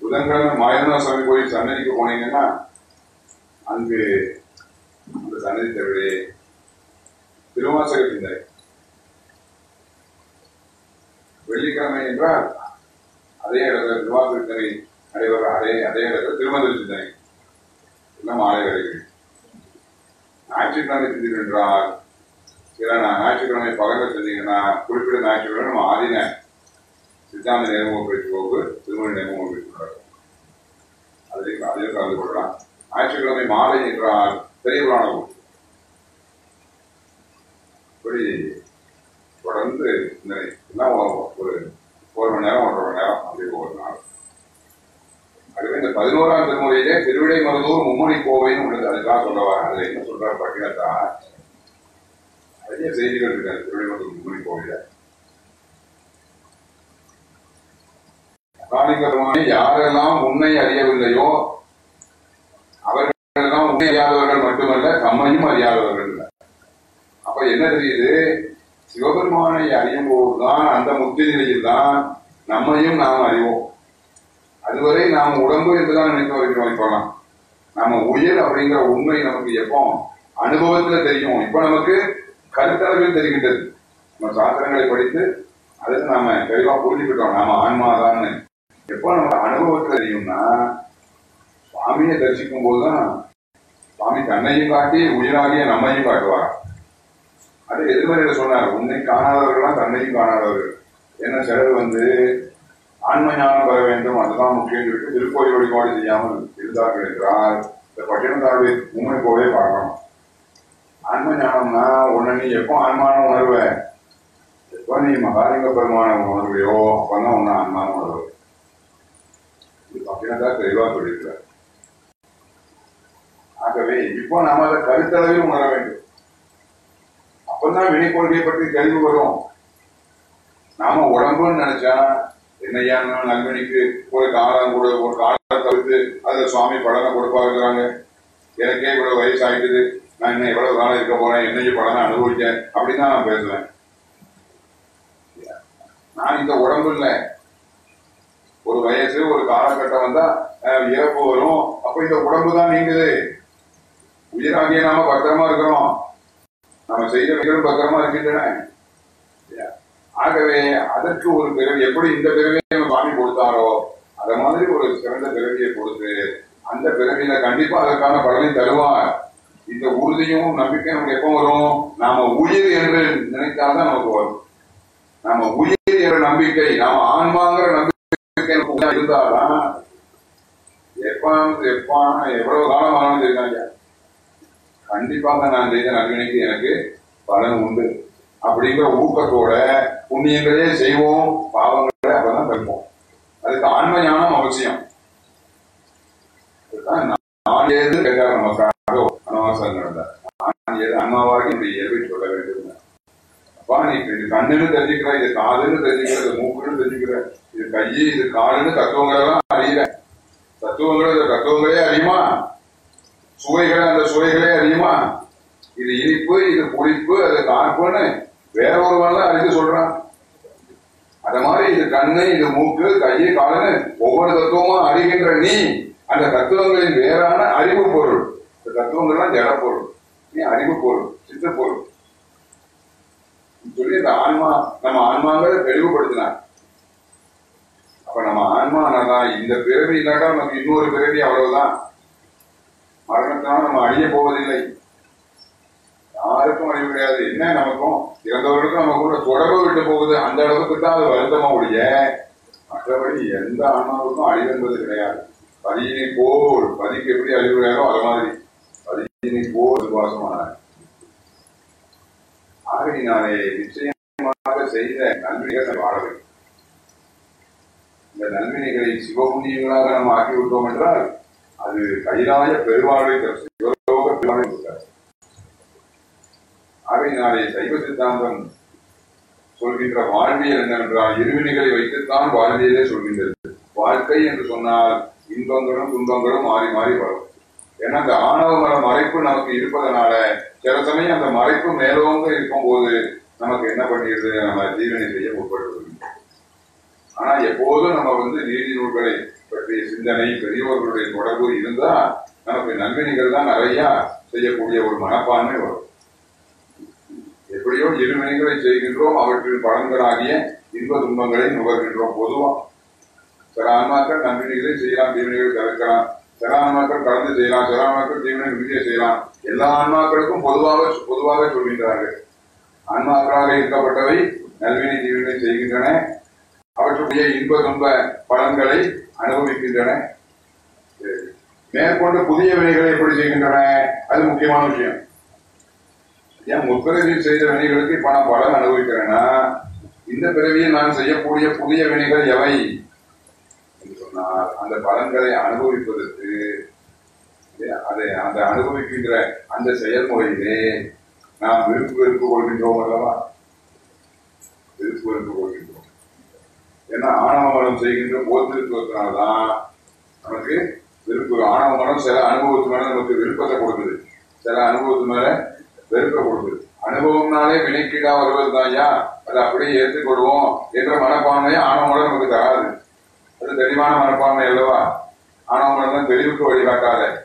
புதன்கிழமை மாயனா சுவாமி கோயில் சன்னதிக்கு போனீங்கன்னா அங்கு அந்த சன்னதி தவிரே திருவாசக சிந்தனை வெள்ளிக்கிழமை என்றால் அதே இடத்துல திருவாசக சிந்தனை நடைபெற அதே அதே இடத்துல திருமந்திர சிந்தனை எல்லாம் மாலை வேலைகள் ஞாயிற்றுக்கிழமை சிந்தனை என்றால் ஏன்னா ஞாயிற்றுக்கிழமை பகலில் செஞ்சீங்கன்னா குறிப்பிட்ட ஞாயிற்றுக்கிழமை நம்ம ஆதின சித்தாந்த நேர்முக பயிற்சி வகுப்பு திருமண நேர்முக பயிற்சி நடக்கும் அதில் அதிலும் கலந்து கொள்ளலாம். ஞாயிற்றுக்கிழமை மாலை என்றால் பெரிய புராண வகுப்பு இப்படி தொடர்ந்து இந்த எல்லாம் ஒரு- ஒரு மணி நேரம் ஒன்றரை மணி நேரம் அப்படி ஒரு நாள். அதுவே இந்த பதினோராம் திருமுறையிலே திருவிடை மருதூர் மும்மணி கோவைன்னு உள்ளது அதுக்காக சொல்ல வரேன். அதுல என்ன சொல்றாரு பார்த்தீங்கன்னா நிறைய செய்திகள் இருக்காது திருவிடை மருதூர் மும்மணி கோவில காணிக்கருமானி யாரெல்லாம் உன்னை அறியவில்லையோ அவர்களெல்லாம் உன்னை அறியாதவர்கள் மட்டுமல்ல தம்மையும் அறியாதவர்கள் அப்ப என்ன தெரியுது? சிவபெருமானை அறியும் போதுதான் அந்த முக்தி நிலையில் தான் நம்மையும் நாம் அறிவோம். அதுவரை நாம் உடம்பு என்றுதான் நினைத்து வருகிறோம் இப்பெல்லாம் நம்ம உயிர் அப்படிங்கிற உண்மை நமக்கு எப்போ அனுபவத்துல தெரியும். இப்ப நமக்கு கருத்தளவில் தெரிகின்றது. நம்ம சாஸ்திரங்களை படித்து அதுக்கு நாம தெளிவா புரிஞ்சுக்கிட்டோம். நாம ஆன்மாதான்னு. எப்போ நம்ம அனுபவத்தில் தெரியும்னா சுவாமியை தரிசிக்கும் போதுதான் சுவாமி தன்னையும் காட்டி உயிராகிய நம்மையும் காட்டுவார். அது எதிர்மறையில சொன்னார். உன்னை காணாதவர்களா தன்னையும் காணாதவர்கள். என்ன சிலர் வந்து ஆன்ம ஞானம் பெற வேண்டும். அதுதான் முக்கியம் சொல்லிட்டு திருக்கோயில் வழிபாடு செய்யாமல் இருந்தார்கள் என்றால் இந்த பட்டினத்தாருடைய உண்மை போவே பார்க்கணும். ஆன்ம ஞானம்னா உன்னை நீ எப்போ ஆன்மான உணர்வ? எப்போ நீ மகாலிங்க பெருமான உணர்வையோ அப்பதான் உன்னை ஆன்மான உணர்வு. இது தான் தெளிவா சொல்லியிருக்கிறார். ஆகவே இப்போ நாம அதை கருத்தளவில் உணர வேண்டும். அப்பதான் வினை கொள்கையை பற்றி தெளிவு வரும். நாம உடம்புன்னு நினைச்சா என்னையா நல்வழிக்கு ஒரு காலம் கூட ஒரு காலம் தவிர்த்து அதுல சுவாமி படனை கொடுப்பாருங்கிறாங்க. எனக்கே இவ்வளவு வயசு ஆயிட்டுது நான் இன்னும் எவ்வளவு காலம் இருக்க போறேன் என்னைக்கு படம் அனுபவிச்சேன் அப்படின்னு தான் நான் பேசுவேன் நான் இந்த உடம்பு இல்ல. ஒரு வயசு ஒரு காலகட்டம் வந்தா இறப்பு வரும். அப்ப இந்த உடம்பு தான் நீங்குது. உயிராகிய நாம பத்திரமா இருக்கிறோம். நம்ம செய்த நிகழ்வு பத்திரமா இருக்கின்றன. ஆகவே அதற்கு ஒரு பிறவி எப்படி இந்த பிறவியை வாங்கி சுவாமி கொடுத்தாரோ அத மாதிரி ஒரு சிறந்த பிறவியை கொடுத்து அந்த பிறவியில கண்டிப்பா அதற்கான பலனை தருவான் இந்த உறுதியும் நம்பிக்கையும் நமக்கு எப்போ வரும்? நாம உயிர் என்று நினைத்தால்தான் நமக்கு வரும். நாம உயிர் என்ற நம்பிக்கை நாம ஆன்மாங்கிற நம்பிக்கை இருந்தால்தான் உள்ள இருந்தாதான் எவ்வளவு காலம் ஆனாலும் இருக்காங்க கண்டிப்பாக நான் செய்த நன்மைக்கு எனக்கு பலன் உண்டு. அப்படிங்கிற ஊக்கத்தோட புண்ணியங்களே செய்வோம் பாவங்களை அப்பதான் கற்போம் அதுக்கு ஆன்ம ஞானம் அவசியம். அதுதான் நான் ஏது கேட்டார் நமக்காக. நான் அம்மாவாகி அன்மாவாகி இந்த இயல்பை சொல்ல வேண்டும். அப்பா நீ இது கண்ணுன்னு தெரிஞ்சுக்கிற இது காதுன்னு தெரிஞ்சுக்கிற இது மூக்குன்னு தெரிஞ்சுக்கிற இது கையை இது காலுன்னு தத்துவங்களெல்லாம் அறிய தத்துவங்கள் இந்த தத்துவங்களே அறியுமா? சுவைகள் அந்த சுவைகளே அறியுமா? இது இனிப்பு இது புளிப்பு அது காப்புன்னு வேற ஒருவன் அறிந்து சொல்றான். அந்த மாதிரி இது கண்ணு இது மூக்கு கையை காலுன்னு ஒவ்வொரு தத்துவமும் அறிகின்ற நீ அந்த தத்துவங்களின் வேறான அறிவு பொருள். இந்த தத்துவங்கள்லாம் ஜடப்பொருள். பொருள் நீ அறிவு பொருள் சித்த பொருள் சொல்லி இந்த ஆன்மா நம்ம ஆன்மாங்கிறத தெளிவுபடுத்தினார் அப்ப நம்ம ஆன்மானதான் இந்த பிறவி இல்லாட்டா நமக்கு இன்னொரு பிறவி அவ்வளவுதான். மரணத்தினால நம்ம அழிய போவதில்லை. யாருக்கும் அழிவு கிடையாது. என்ன நமக்கும்? இறந்தவர்களுக்கும் நம்ம கூட தொடர்பு விட்டு போகுது. அந்த அளவுக்கு தான் அது வருத்தமா ஒழிய மற்றபடி எந்த ஆன்மாவுக்கும் அழிவு என்பது கிடையாது. பதியினை போல் பதிக்கு எப்படி அழிவு கிடையாதோ அது மாதிரி. பதியினை போல் விசுவாசமான ஆகையினாலே நிச்சயமாக செய்த நன்மைகளை வாழ வேண்டும். இந்த நன்மைகளை சிவபுண்ணியங்களாக நாம் ஆக்கிவிட்டோம் என்றால் அது கைலாய பெருவாழ்வை தரும் சிவலோக பெருவாழ்வை கொடுத்தார் ஆகையினாலே சைவ சித்தாந்தம் சொல்கின்ற வாழ்வியல் என்னவென்றால் இருவினைகளை வைத்துத்தான் வாழ்வியலே சொல்கின்றது. வாழ்க்கை என்று சொன்னால் இன்பங்களும் துன்பங்களும் மாறி மாறி வரும். ஏன்னா அந்த ஆணவ மர மறைப்பு நமக்கு இருப்பதனால சில சமயம் அந்த மறைப்பு மேலோங்க இருக்கும் போது நமக்கு என்ன பண்ணிடுது? நம்ம ஜீவனை செய்ய முற்படுவது ஆனா எப்போதும் நம்ம வந்து நீதி நூல்களை பற்றிய சிந்தனை பெரியவர்களுடைய தொடர்பு இருந்தா நமக்கு நன்மைகள் தான் நிறைய செய்யக்கூடிய ஒரு மனப்பான்மை வரும். எப்படியோ இருமணிகளை செய்கின்றோம் அவற்றின் பலன்களாகிய இன்ப துன்பங்களை நுகர்கின்றோம். பொதுவா. சில ஆன்மாக்கள் நன்மைகளை செய்யலாம் தீவினைகளை தவிர்க்கலாம். சில ஆன்மாக்கள் கலந்து செய்யலாம் சில ஆன்மாக்கள் தீவினை விதியை செய்யலாம். எல்லா ஆன்மாக்களுக்கும் பொதுவாக பொதுவாக சொல்கின்றார்கள். ஆன்மாக்களாக இருக்கப்பட்டவை நல்வினை ஜீவனை செய்கின்றன. அவற்றுடைய இன்ப துன்ப பலன்களை அனுபவிக்கின்றன. மேற்கொண்டு புதிய வினைகளை எப்படி செய்கின்றன? அது முக்கியமான விஷயம். ஏன் முற்பிறவியில் செய்த வினைகளுக்கு இப்ப நான் பலன் அனுபவிக்கிறேன்னா இந்த பிறவியை நான் செய்யக்கூடிய புதிய வினைகள் எவை? அந்த பலன்களை அனுபவிப்பதற்கு அதை அந்த அனுபவிக்கின்ற அந்த செயல்முறையிலே நாம் விருப்பு வெறுப்பு கொள்கின்றோம் அல்லவா? விருப்பு வெறுப்பு கொள்கின்றோம். ஏன்னா ஆணவமனம் செய்கின்ற போத்திருத்துவதனால்தான் நமக்கு விருப்பு ஆணவமனம் சில அனுபவத்து மேல நமக்கு விருப்பத்தை கொடுக்குது. சில அனுபவத்து மேல வெறுப்பை கொடுக்குது. அனுபவம்னாலே வினைக்கீடா வருவது தான் ஐயா. அதை அப்படியே ஏற்றுக்கொள்வோம் என்ற மனப்பான்மையை ஆணவ நமக்கு தராது. அது தெளிவான மனப்பான்மை அல்லவா? ஆணவ மனம் தெளிவுக்கு வழிகாட்டாத.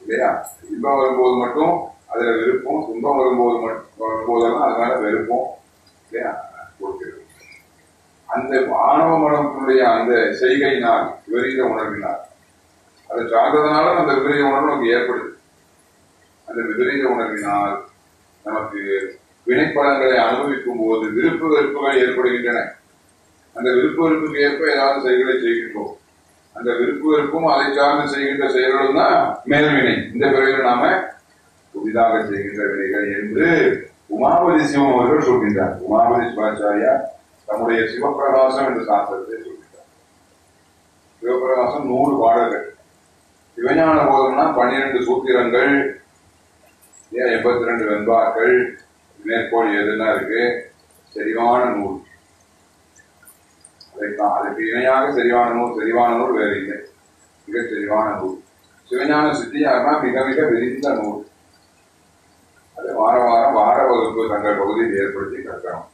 இல்லையா? இன்பம் வரும்போது மட்டும் அதுல விருப்பம் துன்பம் வரும்போது மட்டும் வரும்போதெல்லாம் அது மேல வெறுப்போம். இல்லையா? கொடுக்கிறது. அந்த ஆணவ மனத்தினுடைய அந்த செய்கையினால் விபரீத உணர்வினால் அதை சார்ந்ததுனால அந்த விபரீத உணர்வு நமக்கு ஏற்படுது. அந்த விபரீத உணர்வினால் நமக்கு வினைப்படங்களை அனுபவிக்கும் போது விருப்பு வெறுப்புகள் ஏற்படுகின்றன. அந்த விருப்ப வெறுப்புக்கு ஏற்ப ஏதாவது செயல்களை செய்கின்றோம். அந்த விருப்ப வெறுப்பும் அதை சார்ந்து செய்கின்ற செயல்களும் தான் மேல்வினை. இந்த பிறகு நாம புதிதாக செய்கின்ற வினைகள் என்று உமாபதி சிவம் அவர்கள் சொல்கின்றார். உமாபதி சிவாச்சாரியா தம்முடைய சிவபிரகாசம் என்ற சாஸ்திரத்தை சொல்கின்றார். சிவபிரகாசம் நூறு பாடல்கள். சிவஞான போதம்னா பன்னிரண்டு சூத்திரங்கள் ஏன் எண்பத்தி ரெண்டு வெண்பாக்கள் மேற்கோள் எதுனா இருக்கு? சரிவான நூல். தான். அதற்கு இணையாக சரிவான நூல் தெளிவான நூல் வேறு இல்லை மிக தெளிவான நூல் சிவஞான சித்தியார்னா மிக மிக விரிந்த நூல். அது வார வாரம் வார வகுப்பு தங்கள் பகுதியில் ஏற்படுத்தி கற்கணும்.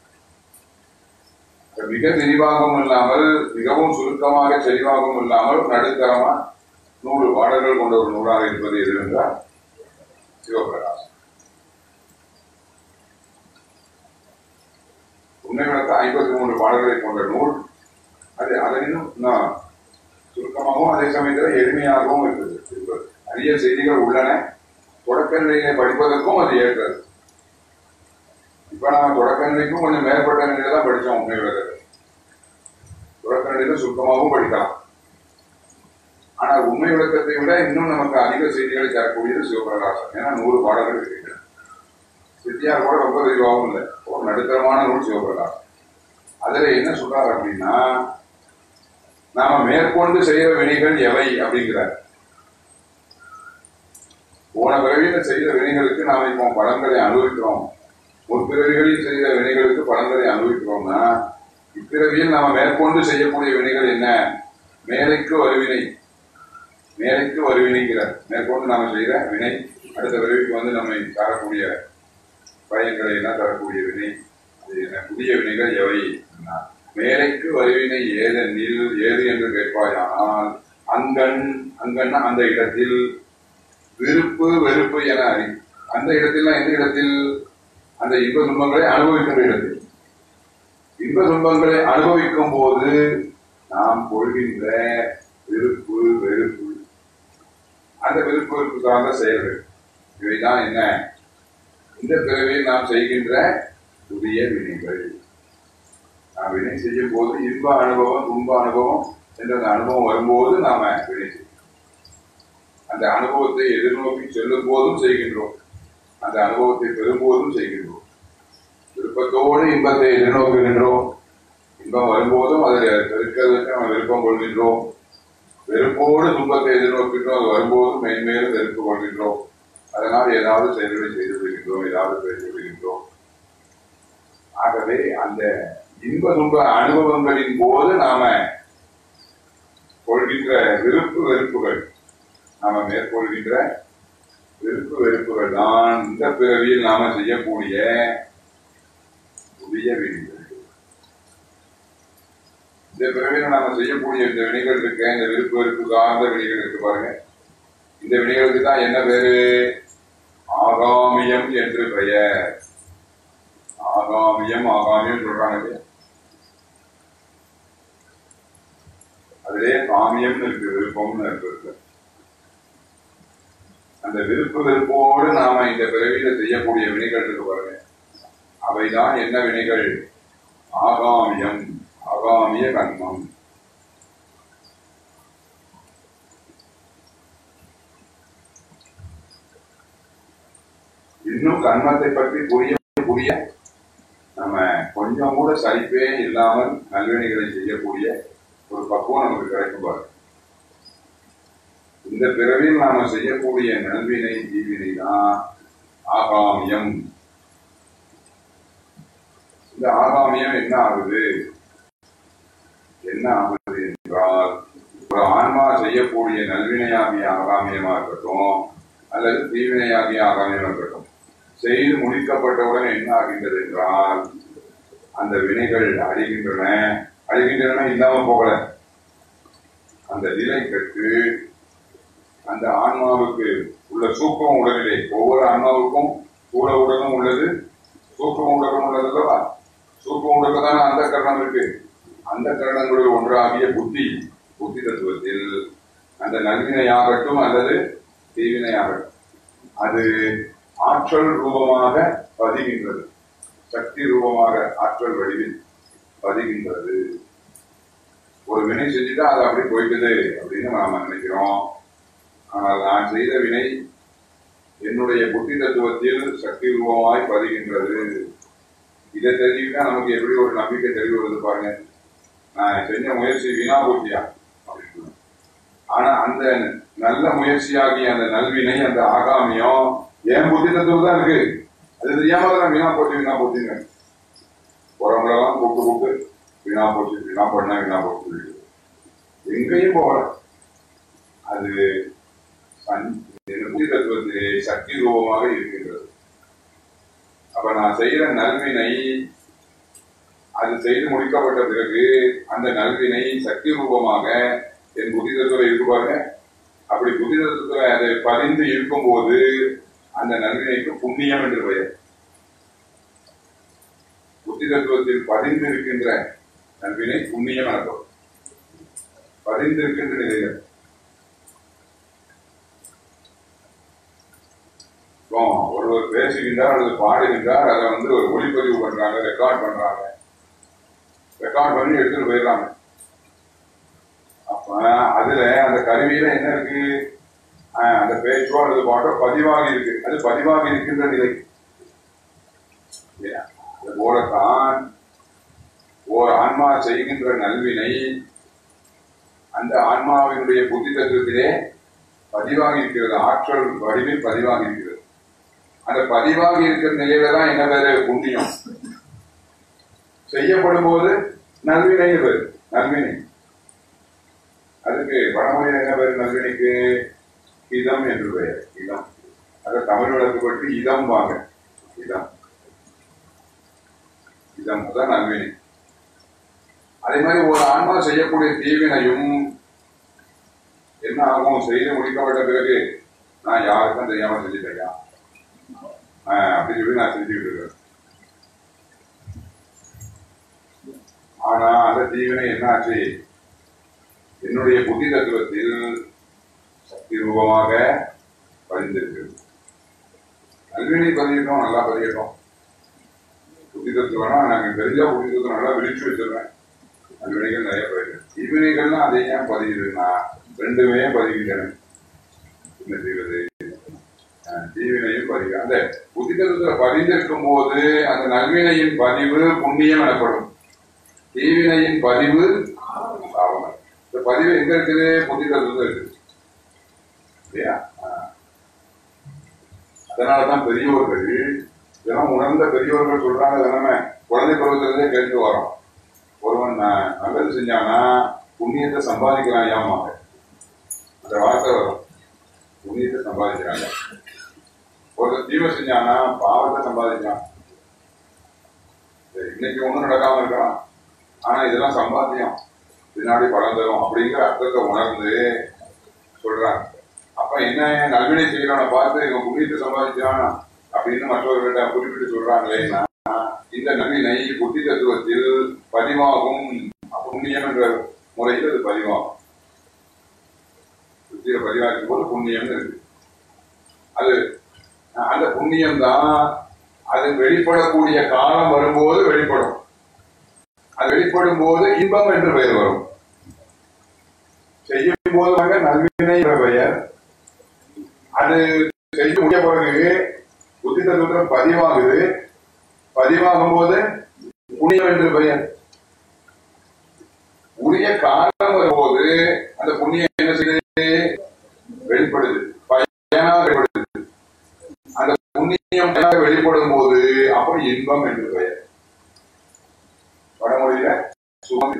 மிக விரிவாகவும் இல்லாமல் மிகவும் சுருக்கமாக செறிவாகவும் இல்லாமல் நடுத்தரமா நூறு பாடல்கள் கொண்ட ஒரு நூலாக இருப்பது எது என்றால் சிவபிரகாசம். உண்மை விளக்க ஐம்பத்தி மூன்று பாடல்களை கொண்ட நூல் அது அதனினும் நான் சுருக்கமாகவும் அதே சமயத்தில் எளிமையாகவும் இருக்குது நிறைய செய்திகள் உள்ளன. தொடக்க நிலையிலே படிப்பதற்கும் அது ஏற்றது. இப்ப நாம தொடக்க நிலைக்கும் கொஞ்சம் மேற்பட்ட நிலையில தான் படிச்சோம் உண்மை விளக்கத்தை தொடக்க நிலையில சுருக்கமாகவும் படிக்கலாம். ஆனா உண்மை விளக்கத்தை விட இன்னும் நமக்கு அதிக செய்திகளை தரக்கூடியது சிவபிரகாசம். ஏன்னா நூறு பாடல்கள் இருக்கின்றன. சித்தியார் கூட ரொம்ப விரிவாகவும் இல்லை. ஒரு நடுத்தரமான நூல் சிவபிரகாசம். அதுல என்ன சொல்றாரு அப்படின்னா நாம மேற்கொண்டு செய்யற வினைகள் எவை அப்படிங்கிறார். போன பிறவியில் செய்த வினைகளுக்கு நாம் இப்போ பலன்களை அனுபவிக்கிறோம். முற்பிறவிகளில் செய்த வினைகளுக்கு பலன்களை அனுபவிக்கிறோம்னா இப்பிறவியில் நாம மேற்கொண்டு செய்யக்கூடிய வினைகள் என்ன? மேலைக்கு வருவினை. மேலைக்கு வருவினைங்கிறார். மேற்கொண்டு நாம செய்கிற வினை அடுத்த பிறவிக்கு வந்து நம்மை தரக்கூடிய பயன்களை எல்லாம் தரக்கூடிய வினை அது என்ன? புதிய வினைகள் எவை? அப்படின்னா, மேலைக்கு வருவினை ஏதெனில் ஏது என்று கேட்பாயானால் அங்கண் அங்கண்ணா அந்த இடத்தில் விருப்பு வெறுப்பு என அறி அந்த இடத்தில் எந்த இடத்தில்? அந்த இன்ப துன்பங்களை அனுபவிக்கின்ற இடத்தில். இன்ப துன்பங்களை அனுபவிக்கும் போது நாம் கொள்கின்ற விருப்பு வெறுப்பு அந்த விருப்பு வெறுப்பு சார்ந்த செயல்கள். இவைதான் என்ன? இந்த பிறவியில் நாம் செய்கின்ற புதிய வினைகள். நாம் வினை செய்யும் போது இன்ப அனுபவம் துன்ப அனுபவம் என்ற அந்த அனுபவம் வரும்போது நாம வினை செய்யும் அந்த அனுபவத்தை எதிர்நோக்கி செல்லும் போதும் செய்கின்றோம் அந்த அனுபவத்தை பெறும்போதும் செய்கின்றோம் விருப்பத்தோடு இன்பத்தை எதிர்நோக்குகின்றோம் இன்பம் வரும்போதும் அதில் பெருக்கிறதுக்கு நம்ம விருப்பம் கொள்கின்றோம் வெறுப்போடு துன்பத்தை எதிர்நோக்கின்றோம் அது வரும்போதும் மேன்மேலும் வெறுப்பு கொள்கின்றோம் அதனால் ஏதாவது செயல்களை செய்து விடுகின்றோம் ஏதாவது பேசி விடுகின்றோம் ஆகவே அந்த இன்ப துன்ப அனுபவங்களின் போது நாம கொள்கின்ற விருப்பு வெறுப்புகள் நாம மேற்கொள்கின்ற விருப்பு வெறுப்புகள் தான் இந்த பிறவியில் நாம செய்யக்கூடிய புதிய வினைகள் இந்த பிறவியில் நாம செய்யக்கூடிய இந்த வினைகள் இருக்க இந்த விருப்பு வெறுப்பு சார்ந்த வினைகள் இருக்கு பாருங்க. இந்த வினைகளுக்கு தான் என்ன பேரு? ஆகாமியம் என்று பெயர். ஆகாமியம் ஆகாமியம் சொல்றாங்க அதிலே காமியம்னு இருக்கு விருப்பம்னு இருக்கு. அந்த விருப்ப விருப்போடு நாம இந்த பிறவியில செய்யக்கூடிய வினைகள் இருக்கு பாருங்க. அவைதான் என்ன வினைகள்? ஆகாமியம் ஆகாமிய கர்மம் இன்னும் கர்மத்தை பற்றி புரிய புரிய நம்ம கொஞ்சம் கூட சரிப்பே இல்லாமல் நல்வினைகளை செய்யக்கூடிய ஒரு பக்குவம் நமக்கு கிடைக்கும் பாருங்க. இந்த பிறவியில் நாம செய்யக்கூடிய நல்வினை தீவினை தான் ஆகாமியம். இந்த ஆகாமியம் என்ன ஆகுது? என்ன ஆகுது என்றால் ஒரு ஆன்மா செய்யக்கூடிய நல்வினையாகிய ஆகாமியமா இருக்கட்டும் அல்லது தீவினையாகிய ஆகாமியமா இருக்கட்டும் செய்து முடிக்கப்பட்டவுடன் என்ன ஆகின்றது என்றால் அந்த வினைகள் அழிகின்றன. அழிகின்றன இல்லாம போகல. அந்த நிலை கற்று அந்த ஆன்மாவுக்கு உள்ள சூக்கம் உடலிலே ஒவ்வொரு ஆன்மாவுக்கும் கூட உடலும் உள்ளது சூக்கம் உடலும் உள்ளது அல்லவா? சூக்கம் உடல் அந்த கரணம் இருக்கு. அந்த கரணங்களில் ஒன்றாகிய புத்தி புத்தி தத்துவத்தில் அந்த நல்வினையாகட்டும் அல்லது தீவினையாகட்டும் அது ஆற்றல் ரூபமாக பதிகின்றது. சக்தி ரூபமாக ஆற்றல் வடிவில் பதிகின்றது. ஒரு வினை செஞ்சுட்டா அது அப்படி போயிட்டது அப்படின்னு நாம நினைக்கிறோம். ஆனால் நான் செய்த வினை என்னுடைய புத்தி தத்துவத்தில் சக்தி ரூபமாய் பதிகின்றது. இதை தெரிஞ்சுக்கிட்டா நமக்கு எப்படி ஒரு நம்பிக்கை தெளிவு வருது பாருங்க. நான் செஞ்ச முயற்சி வீணா போட்டியா அப்படின்னு. ஆனா அந்த நல்ல முயற்சியாகிய அந்த நல்வினை அந்த ஆகாமியம் என் புத்தி தத்துவம் தான் இருக்கு. அது தெரியாம தான் வீணா போட்டி வீணா போட்டிங்க போறவங்களெல்லாம் கூப்பிட்டு கூப்பிட்டு வீணா போச்சு வீணா பண்ணா வீணா போச்சு எங்கேயும் போகல. அது சன்- என் தத்துவத்திலே சக்தி ரூபமாக இருக்கின்றது. அப்ப நான் செய்யற நல்வினை அது செய்து முடிக்கப்பட்ட பிறகு அந்த நல்வினை சக்தி ரூபமாக என் புத்தி தத்துவம் இருக்கு அப்படி புத்தி தத்துவத்துல அதை பதிந்து இருக்கும் போது அந்த நல்வினைக்கு புண்ணியம் என்று பெயர். புத்தி தத்துவத்தில் பதிந்து இருக்கின்ற அன்பினை புண்ணியம் பதிந்திருக்கின்ற பதிந்து ஒருவர் பேசுகின்றார் அல்லது பாடுகின்றார் அதை வந்து ஒரு ஒளிப்பதிவு பண்றாங்க ரெக்கார்ட் பண்றாங்க. ரெக்கார்ட் பண்ணி எடுத்துட்டு போயிடுறாங்க. அப்ப அதுல அந்த கருவியில என்ன இருக்கு? அந்த பேச்சோ அல்லது பாட்டோ பதிவாகி இருக்கு. அது பதிவாகி இருக்கின்ற நிலை. போலத்தான் ஓர் ஆன்மா செய்கின்ற நல்வினை அந்த ஆன்மாவினுடைய புத்தி தத்துவத்திலே பதிவாகி இருக்கிறது ஆற்றல் வடிவில் பதிவாகி இருக்கிறது அந்த பதிவாகி இருக்கிற நிலையில தான் என்ன பேரு? புண்ணியம். செய்யப்படும் போது நல்வினை பேரு நல்வினை. அதுக்கு வடமொழியில் என்ன பேர்? நல்வினைக்கு இதம் என்று பெயர். இதம். அதை தமிழ் வழக்கப்பட்டு இதம் வாங்க இதம். இதம் தான் நல்வினை. அதே மாதிரி ஒரு ஆன்மா செய்யக்கூடிய தீவினையும் என்ன ஆகும் செய்து முடிக்கப்பட்ட பிறகு நான் யாருக்கும் தெரியாம செஞ்சுட்டேயா அப்படின்னு சொல்லி நான் செஞ்சுக்கிட்டு இருக்கேன். ஆனா அந்த தீவினை என்னாச்சு? என்னுடைய புத்தி தத்துவத்தில் சக்தி ரூபமாக பதிந்திருக்கு. நல்வினை பதியட்டும் நல்லா பதியட்டும். புத்தி தத்துவம்னா எனக்கு தெரிஞ்ச புத்தி தத்துவம் நல்லா விழிச்சு வச்சிருவேன் விடைகள் நிறைய பதிவு தீவினைகள்லாம் அதை ஏன் பதியுதுன்னா ரெண்டுமே பதிகின்றன என்ன செய்வது? தீவினையும் பதிவு அந்த புத்தி பதிந்திருக்கும் போது அந்த நல்வினையின் பதிவு புண்ணியம் எனப்படும். தீவினையின் பதிவு பாவம். இந்த பதிவு எங்க இருக்குது? புத்தி தத்துவத்தில் இருக்குது இல்லையா அதனாலதான் பெரியவர்கள் இதெல்லாம் உணர்ந்த பெரியவர்கள் சொல்றாங்க தினமே குழந்தை பருவத்திலிருந்தே கேட்டு வரோம் ஒருவன் நல்லது செஞ்சானா புண்ணியத்தை சம்பாதிக்கிறான் ஏமாங்க அந்த வார்த்தை வரும். புண்ணியத்தை சம்பாதிக்கிறாங்க ஒருத்தர் தீமை செஞ்சானா பாவத்தை சம்பாதிக்கிறான். இன்னைக்கு ஒன்றும் நடக்காம இருக்கலாம் ஆனா இதெல்லாம் சம்பாத்தியம். பின்னாடி பலன் தரும் அப்படிங்கிற அர்த்தத்தை உணர்ந்து சொல்றாங்க. அப்ப என்ன நல்வினை செய்யறான? பார்த்து இவன் புண்ணியத்தை சம்பாதிச்சான் அப்படின்னு மற்றவர்களிடம் குறிப்பிட்டு சொல்றாங்களேன்னா இந்த நல்வினை புத்தி தத்துவத்தில் பதிவாகும். புண்ணியம் என்ற முறையில் அது பதிவாகும். புத்தியில பதிவாக்கும் போது புண்ணியம் இருக்கு. அது அந்த புண்ணியம் தான் அது வெளிப்படக்கூடிய காலம் வரும்போது வெளிப்படும். அது வெளிப்படும் போது இன்பம் என்று பெயர் வரும். செய்யும் போது நல்வினை பெயர். அது செய்து முடிய பிறகு புத்தி தத்துவம் பதிவாகுது. பதிவாகும் போது புண்ணியம் என்று பெயர். உரிய காலம் வரும்போது அந்த புண்ணியம் என்ன செய்யுது? வெளிப்படுது. வெளிப்படுது. அந்த புண்ணியம் வெளிப்படும் போது அப்ப இன்பம் என்று பெயர். வடமொழியில சுகம்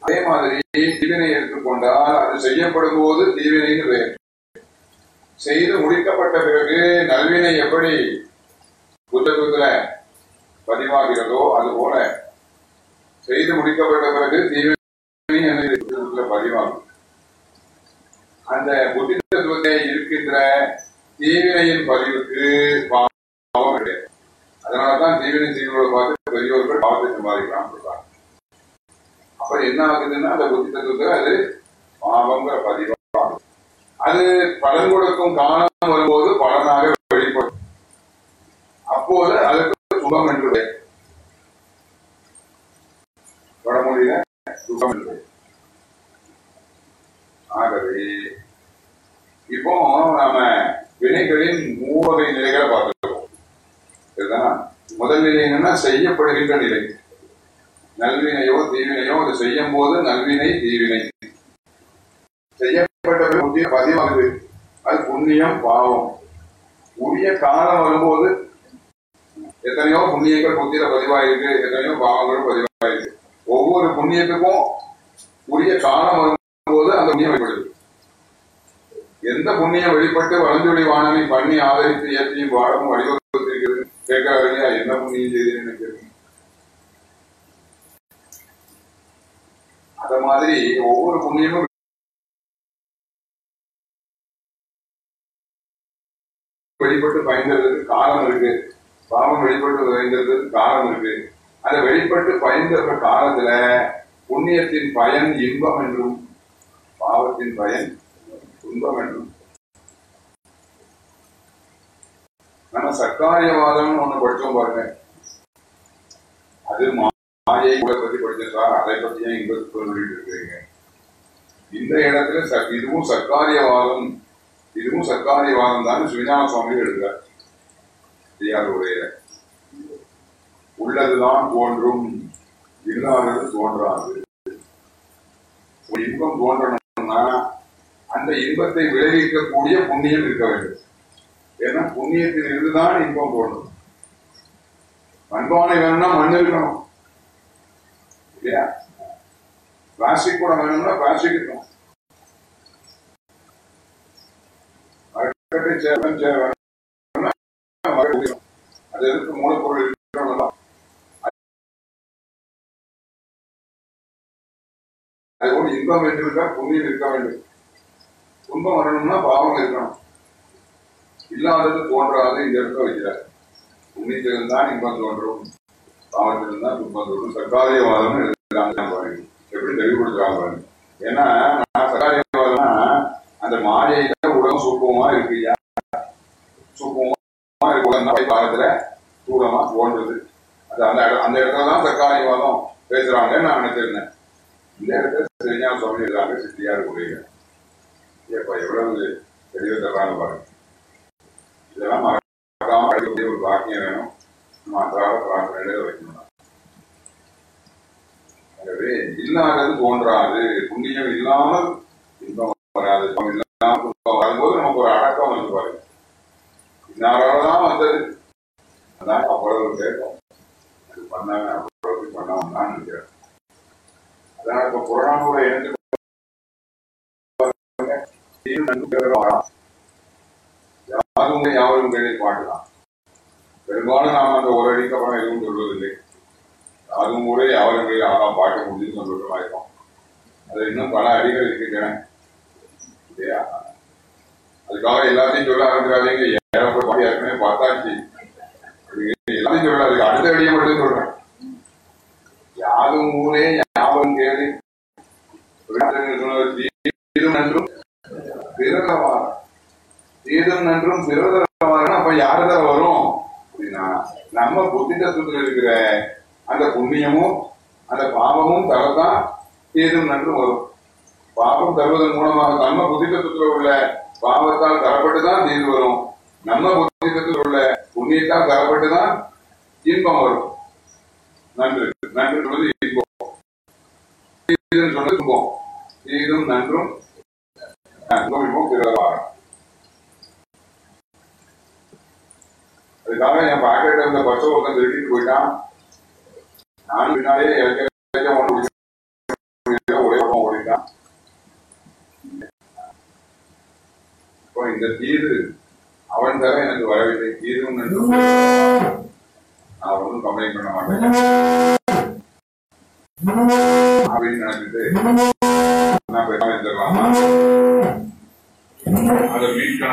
அதே மாதிரி தீவினை எடுத்துக்கொண்டால் அது செய்யப்படும் போது தீவினைன்னு பெயர். செய்து முடிக்கப்பட்ட பிறகு நல்வினை எப்படி? புத்தகத்துல பதிவாகிறதோ அது போல செய்து முடிக்கப்பட்ட பிறகு தீவினை பதிவாகும். அந்த புத்தி தத்துவத்தை இருக்கின்ற தீவினையின் பதிவுக்கு பாவம் கிடையாது அதனாலதான் தீவினை செய்வதை பார்த்து பெரியவர்கள் பாவத்தை சம்பாதிக்கலாம் சொல்றாங்க அப்ப என்ன ஆகுதுன்னா அந்த புத்தி தத்துவத்துல அது பாவங்கிற பதிவாகும். அது பலன் கொடுக்கும் காலம் வரும்போது பலனாக அப்போது அதற்கு சுகம் என்று பெயர். வடமொழியில சுகம் என்று ஆகவே இப்போ நாம வினைகளின் மூவகை நிலைகளை பார்த்துருக்கோம். இதுதான் முதல் நிலை என்னன்னா செய்யப்படுகின்ற நிலை. நல்வினையோ தீவினையோ அது செய்யும் போது நல்வினை தீவினை. செய்யப்பட்ட பதிவாகுது அது புண்ணியம் பாவம். உரிய காலம் வரும்போது எத்தனையோ புண்ணியங்கள் புத்தியில பதிவாயிருக்கு எத்தனையோ பாவங்களும் பதிவாயிருக்கு. ஒவ்வொரு புண்ணியத்துக்கும் உரிய காலம் வரும்போது அந்த புண்ணியம் வெளிப்படுது. எந்த புண்ணியம் வெளிப்பட்டு வளஞ்சொலி வானனை பண்ணி ஆதரித்து ஏற்றியும் வாழவும் வழிவகுத்திருக்கிறது கேட்கிறாருங்க என்ன புண்ணியம் செய்தீங்கன்னு கேட்குறீங்க அத மாதிரி ஒவ்வொரு புண்ணியமும் வெளிப்பட்டு பயந்ததுக்கு காலம் இருக்கு. பாவம் வெளிப்பட்டு பயந்ததுக்கு காலம் இருக்கு. அந்த வெளிப்பட்டு பயந்திருக்கிற காலத்துல புண்ணியத்தின் பயன் இன்பம் என்றும் பாவத்தின் பயன் துன்பம் என்றும். நம்ம சர்க்காரியவாதம் ஒண்ணு படிச்சோம் பாருங்க. அது மாயை கூட பத்தி படிச்சிருக்காரு. அதை பத்தி ஏன் சொல்லிட்டு இருக்கீங்க இந்த இடத்துல ச- இதுவும் சர்க்காரியவாதம் இதுவும் சர்க்காரியவாதம் தான் சுவிஞான சுவாமி எழுதுறார். ஐயாருடைய உள்ளதுதான் தோன்றும் இல்லாதது தோன்றாது. ஒரு இன்பம் தோன்றணும்னா அந்த இன்பத்தை விளைவிக்கக்கூடிய புண்ணியம் இருக்க வேண்டும். ஏன்னா புண்ணியத்தில் இருந்துதான் இன்பம் தோன்றும். மண்பானை வேணும்னா மண் இருக்கணும். இல்லையா? பிளாஸ்டிக் கூட வேணும்னா பிளாஸ்டிக் இருக்கணும். மரக்கட்டை சேவன் சேர் வேணும்னா மரக்கட்டை இருக்கணும். அது எதுக்கு மூலப்பொருள் இருக்கணும் அது இன்பம் என்று இருக்கா புண்ணியம் இருக்க வேண்டும். துன்பம் வரணும்னா பாவம் இருக்கணும். இல்லாதது தோன்றாது இந்த இடத்துல வைக்கிறார். புண்ணியத்திலிருந்தான் இன்பம் தோன்றும் பாவத்திலிருந்தான் துன்பம் தோன்றும். சர்க்காரியவாதம் எப்படி தெளிவுபடுத்துறாங்க பாருங்க. ஏன்னா நான் சர்க்காரியவாதம்னா அந்த மாயையில உலகம் சூப்பமா இருக்கு சூப்பமா இருக்கு. உலகம் தான் காலத்துல தூரமா தோன்றுது அது அந்த அந்த இடத்துல தான் வாதம் பேசுறாங்கன்னு நான் நினைச்சிருந்தேன். இந்த இடத்துல சரியா சொல்லிடுறாங்க சித்தியார் இருக்கக்கூடிய ஏப்பா எவ்வளவு தெளிவு தர்றாங்க பாருங்க. இதெல்லாம் மறக்காம படிக்கக்கூடிய ஒரு பாக்கியம் வேணும். நம்ம அன்றாட பிரார்த்தனையில வைக்கணும். ஆகவே இல்லாதது போன்றாது புண்ணியம் இல்லாமல் இன்பம் வராது. இல்லாமல் வரும்போது நமக்கு ஒரு அடக்கம் வந்து பாருங்க. இன்னாராலதான் வந்தது. அதான் அவ்வளவு கேட்கும் அது பண்ணாங்க அவ்வளவு பண்ணாம தான் நினைக்கிறேன் அதனால இப்ப புறநானூரை இணைந்து யாரும் யாவரும் கேள்வி பாட்டுதான் பெரும்பாலும் நாம் அந்த ஒரு அடிக்கு அப்புறம் எதுவும் சொல்வதில்லை. யாரும் கூட யாவரும் கேள்வி ஆகலாம் பாட்டு முடிஞ்சு சந்தோஷமாயிருக்கும் அது இன்னும் பல அடிகள் இருக்கின்றன. இல்லையா? அதுக்காக எல்லாத்தையும் சொல்ல ஆரம்பிக்காதீங்க ஏறப்பட்ட பாடி ஏற்கனவே பார்த்தாச்சு. எல்லாத்தையும் விடாது அடுத்த அடியை மட்டும் சொல்றேன். யாரும் ஊரே ஞாபகம் கேள்வி நன்றும் பிறதவார் தீதம் நன்றும் பிறதவார் அப்ப யாருதா வரும்? அப்படின்னா நம்ம புத்தி தத்துவத்தில் இருக்கிற அந்த புண்ணியமும் அந்த பாவமும் தரதான் தீதம் நன்றும் வரும். பாவம் தருவதன் மூலமாக நம்ம புத்தி தத்துவத்தில் உள்ள பாவத்தால் தரப்பட்டுதான் தீது வரும். நம்ம புத்தி தத்துவத்தில் உள்ள புண்ணியத்தால் தரப்பட்டுதான் இன்பம் வரும். நன்று. நன்று சொல்வது இன்பம் தீதுன்னு சொன்னது துன்பம் தீதும் நன்றும் பிறவாரம் [laughs] அதுக்காக என் பாக்கெட்ல இருந்த பச்சை ஒருத்தன் போயிட்டான். நானும் பின்னாலே [laughs] ஓடிட்டான். இப்போ இந்த தீது அவன் தர எனக்கு வரவில்லை. தீதும் நன்றும். பிறவாரம். நான் ஒன்றும் கம்ப்ளைண்ட் பண்ண மாட்டேன் அப்படின்னு நினைச்சிட்டு நான் பேசாம இருந்துடலாமா அதை மீட்கணும்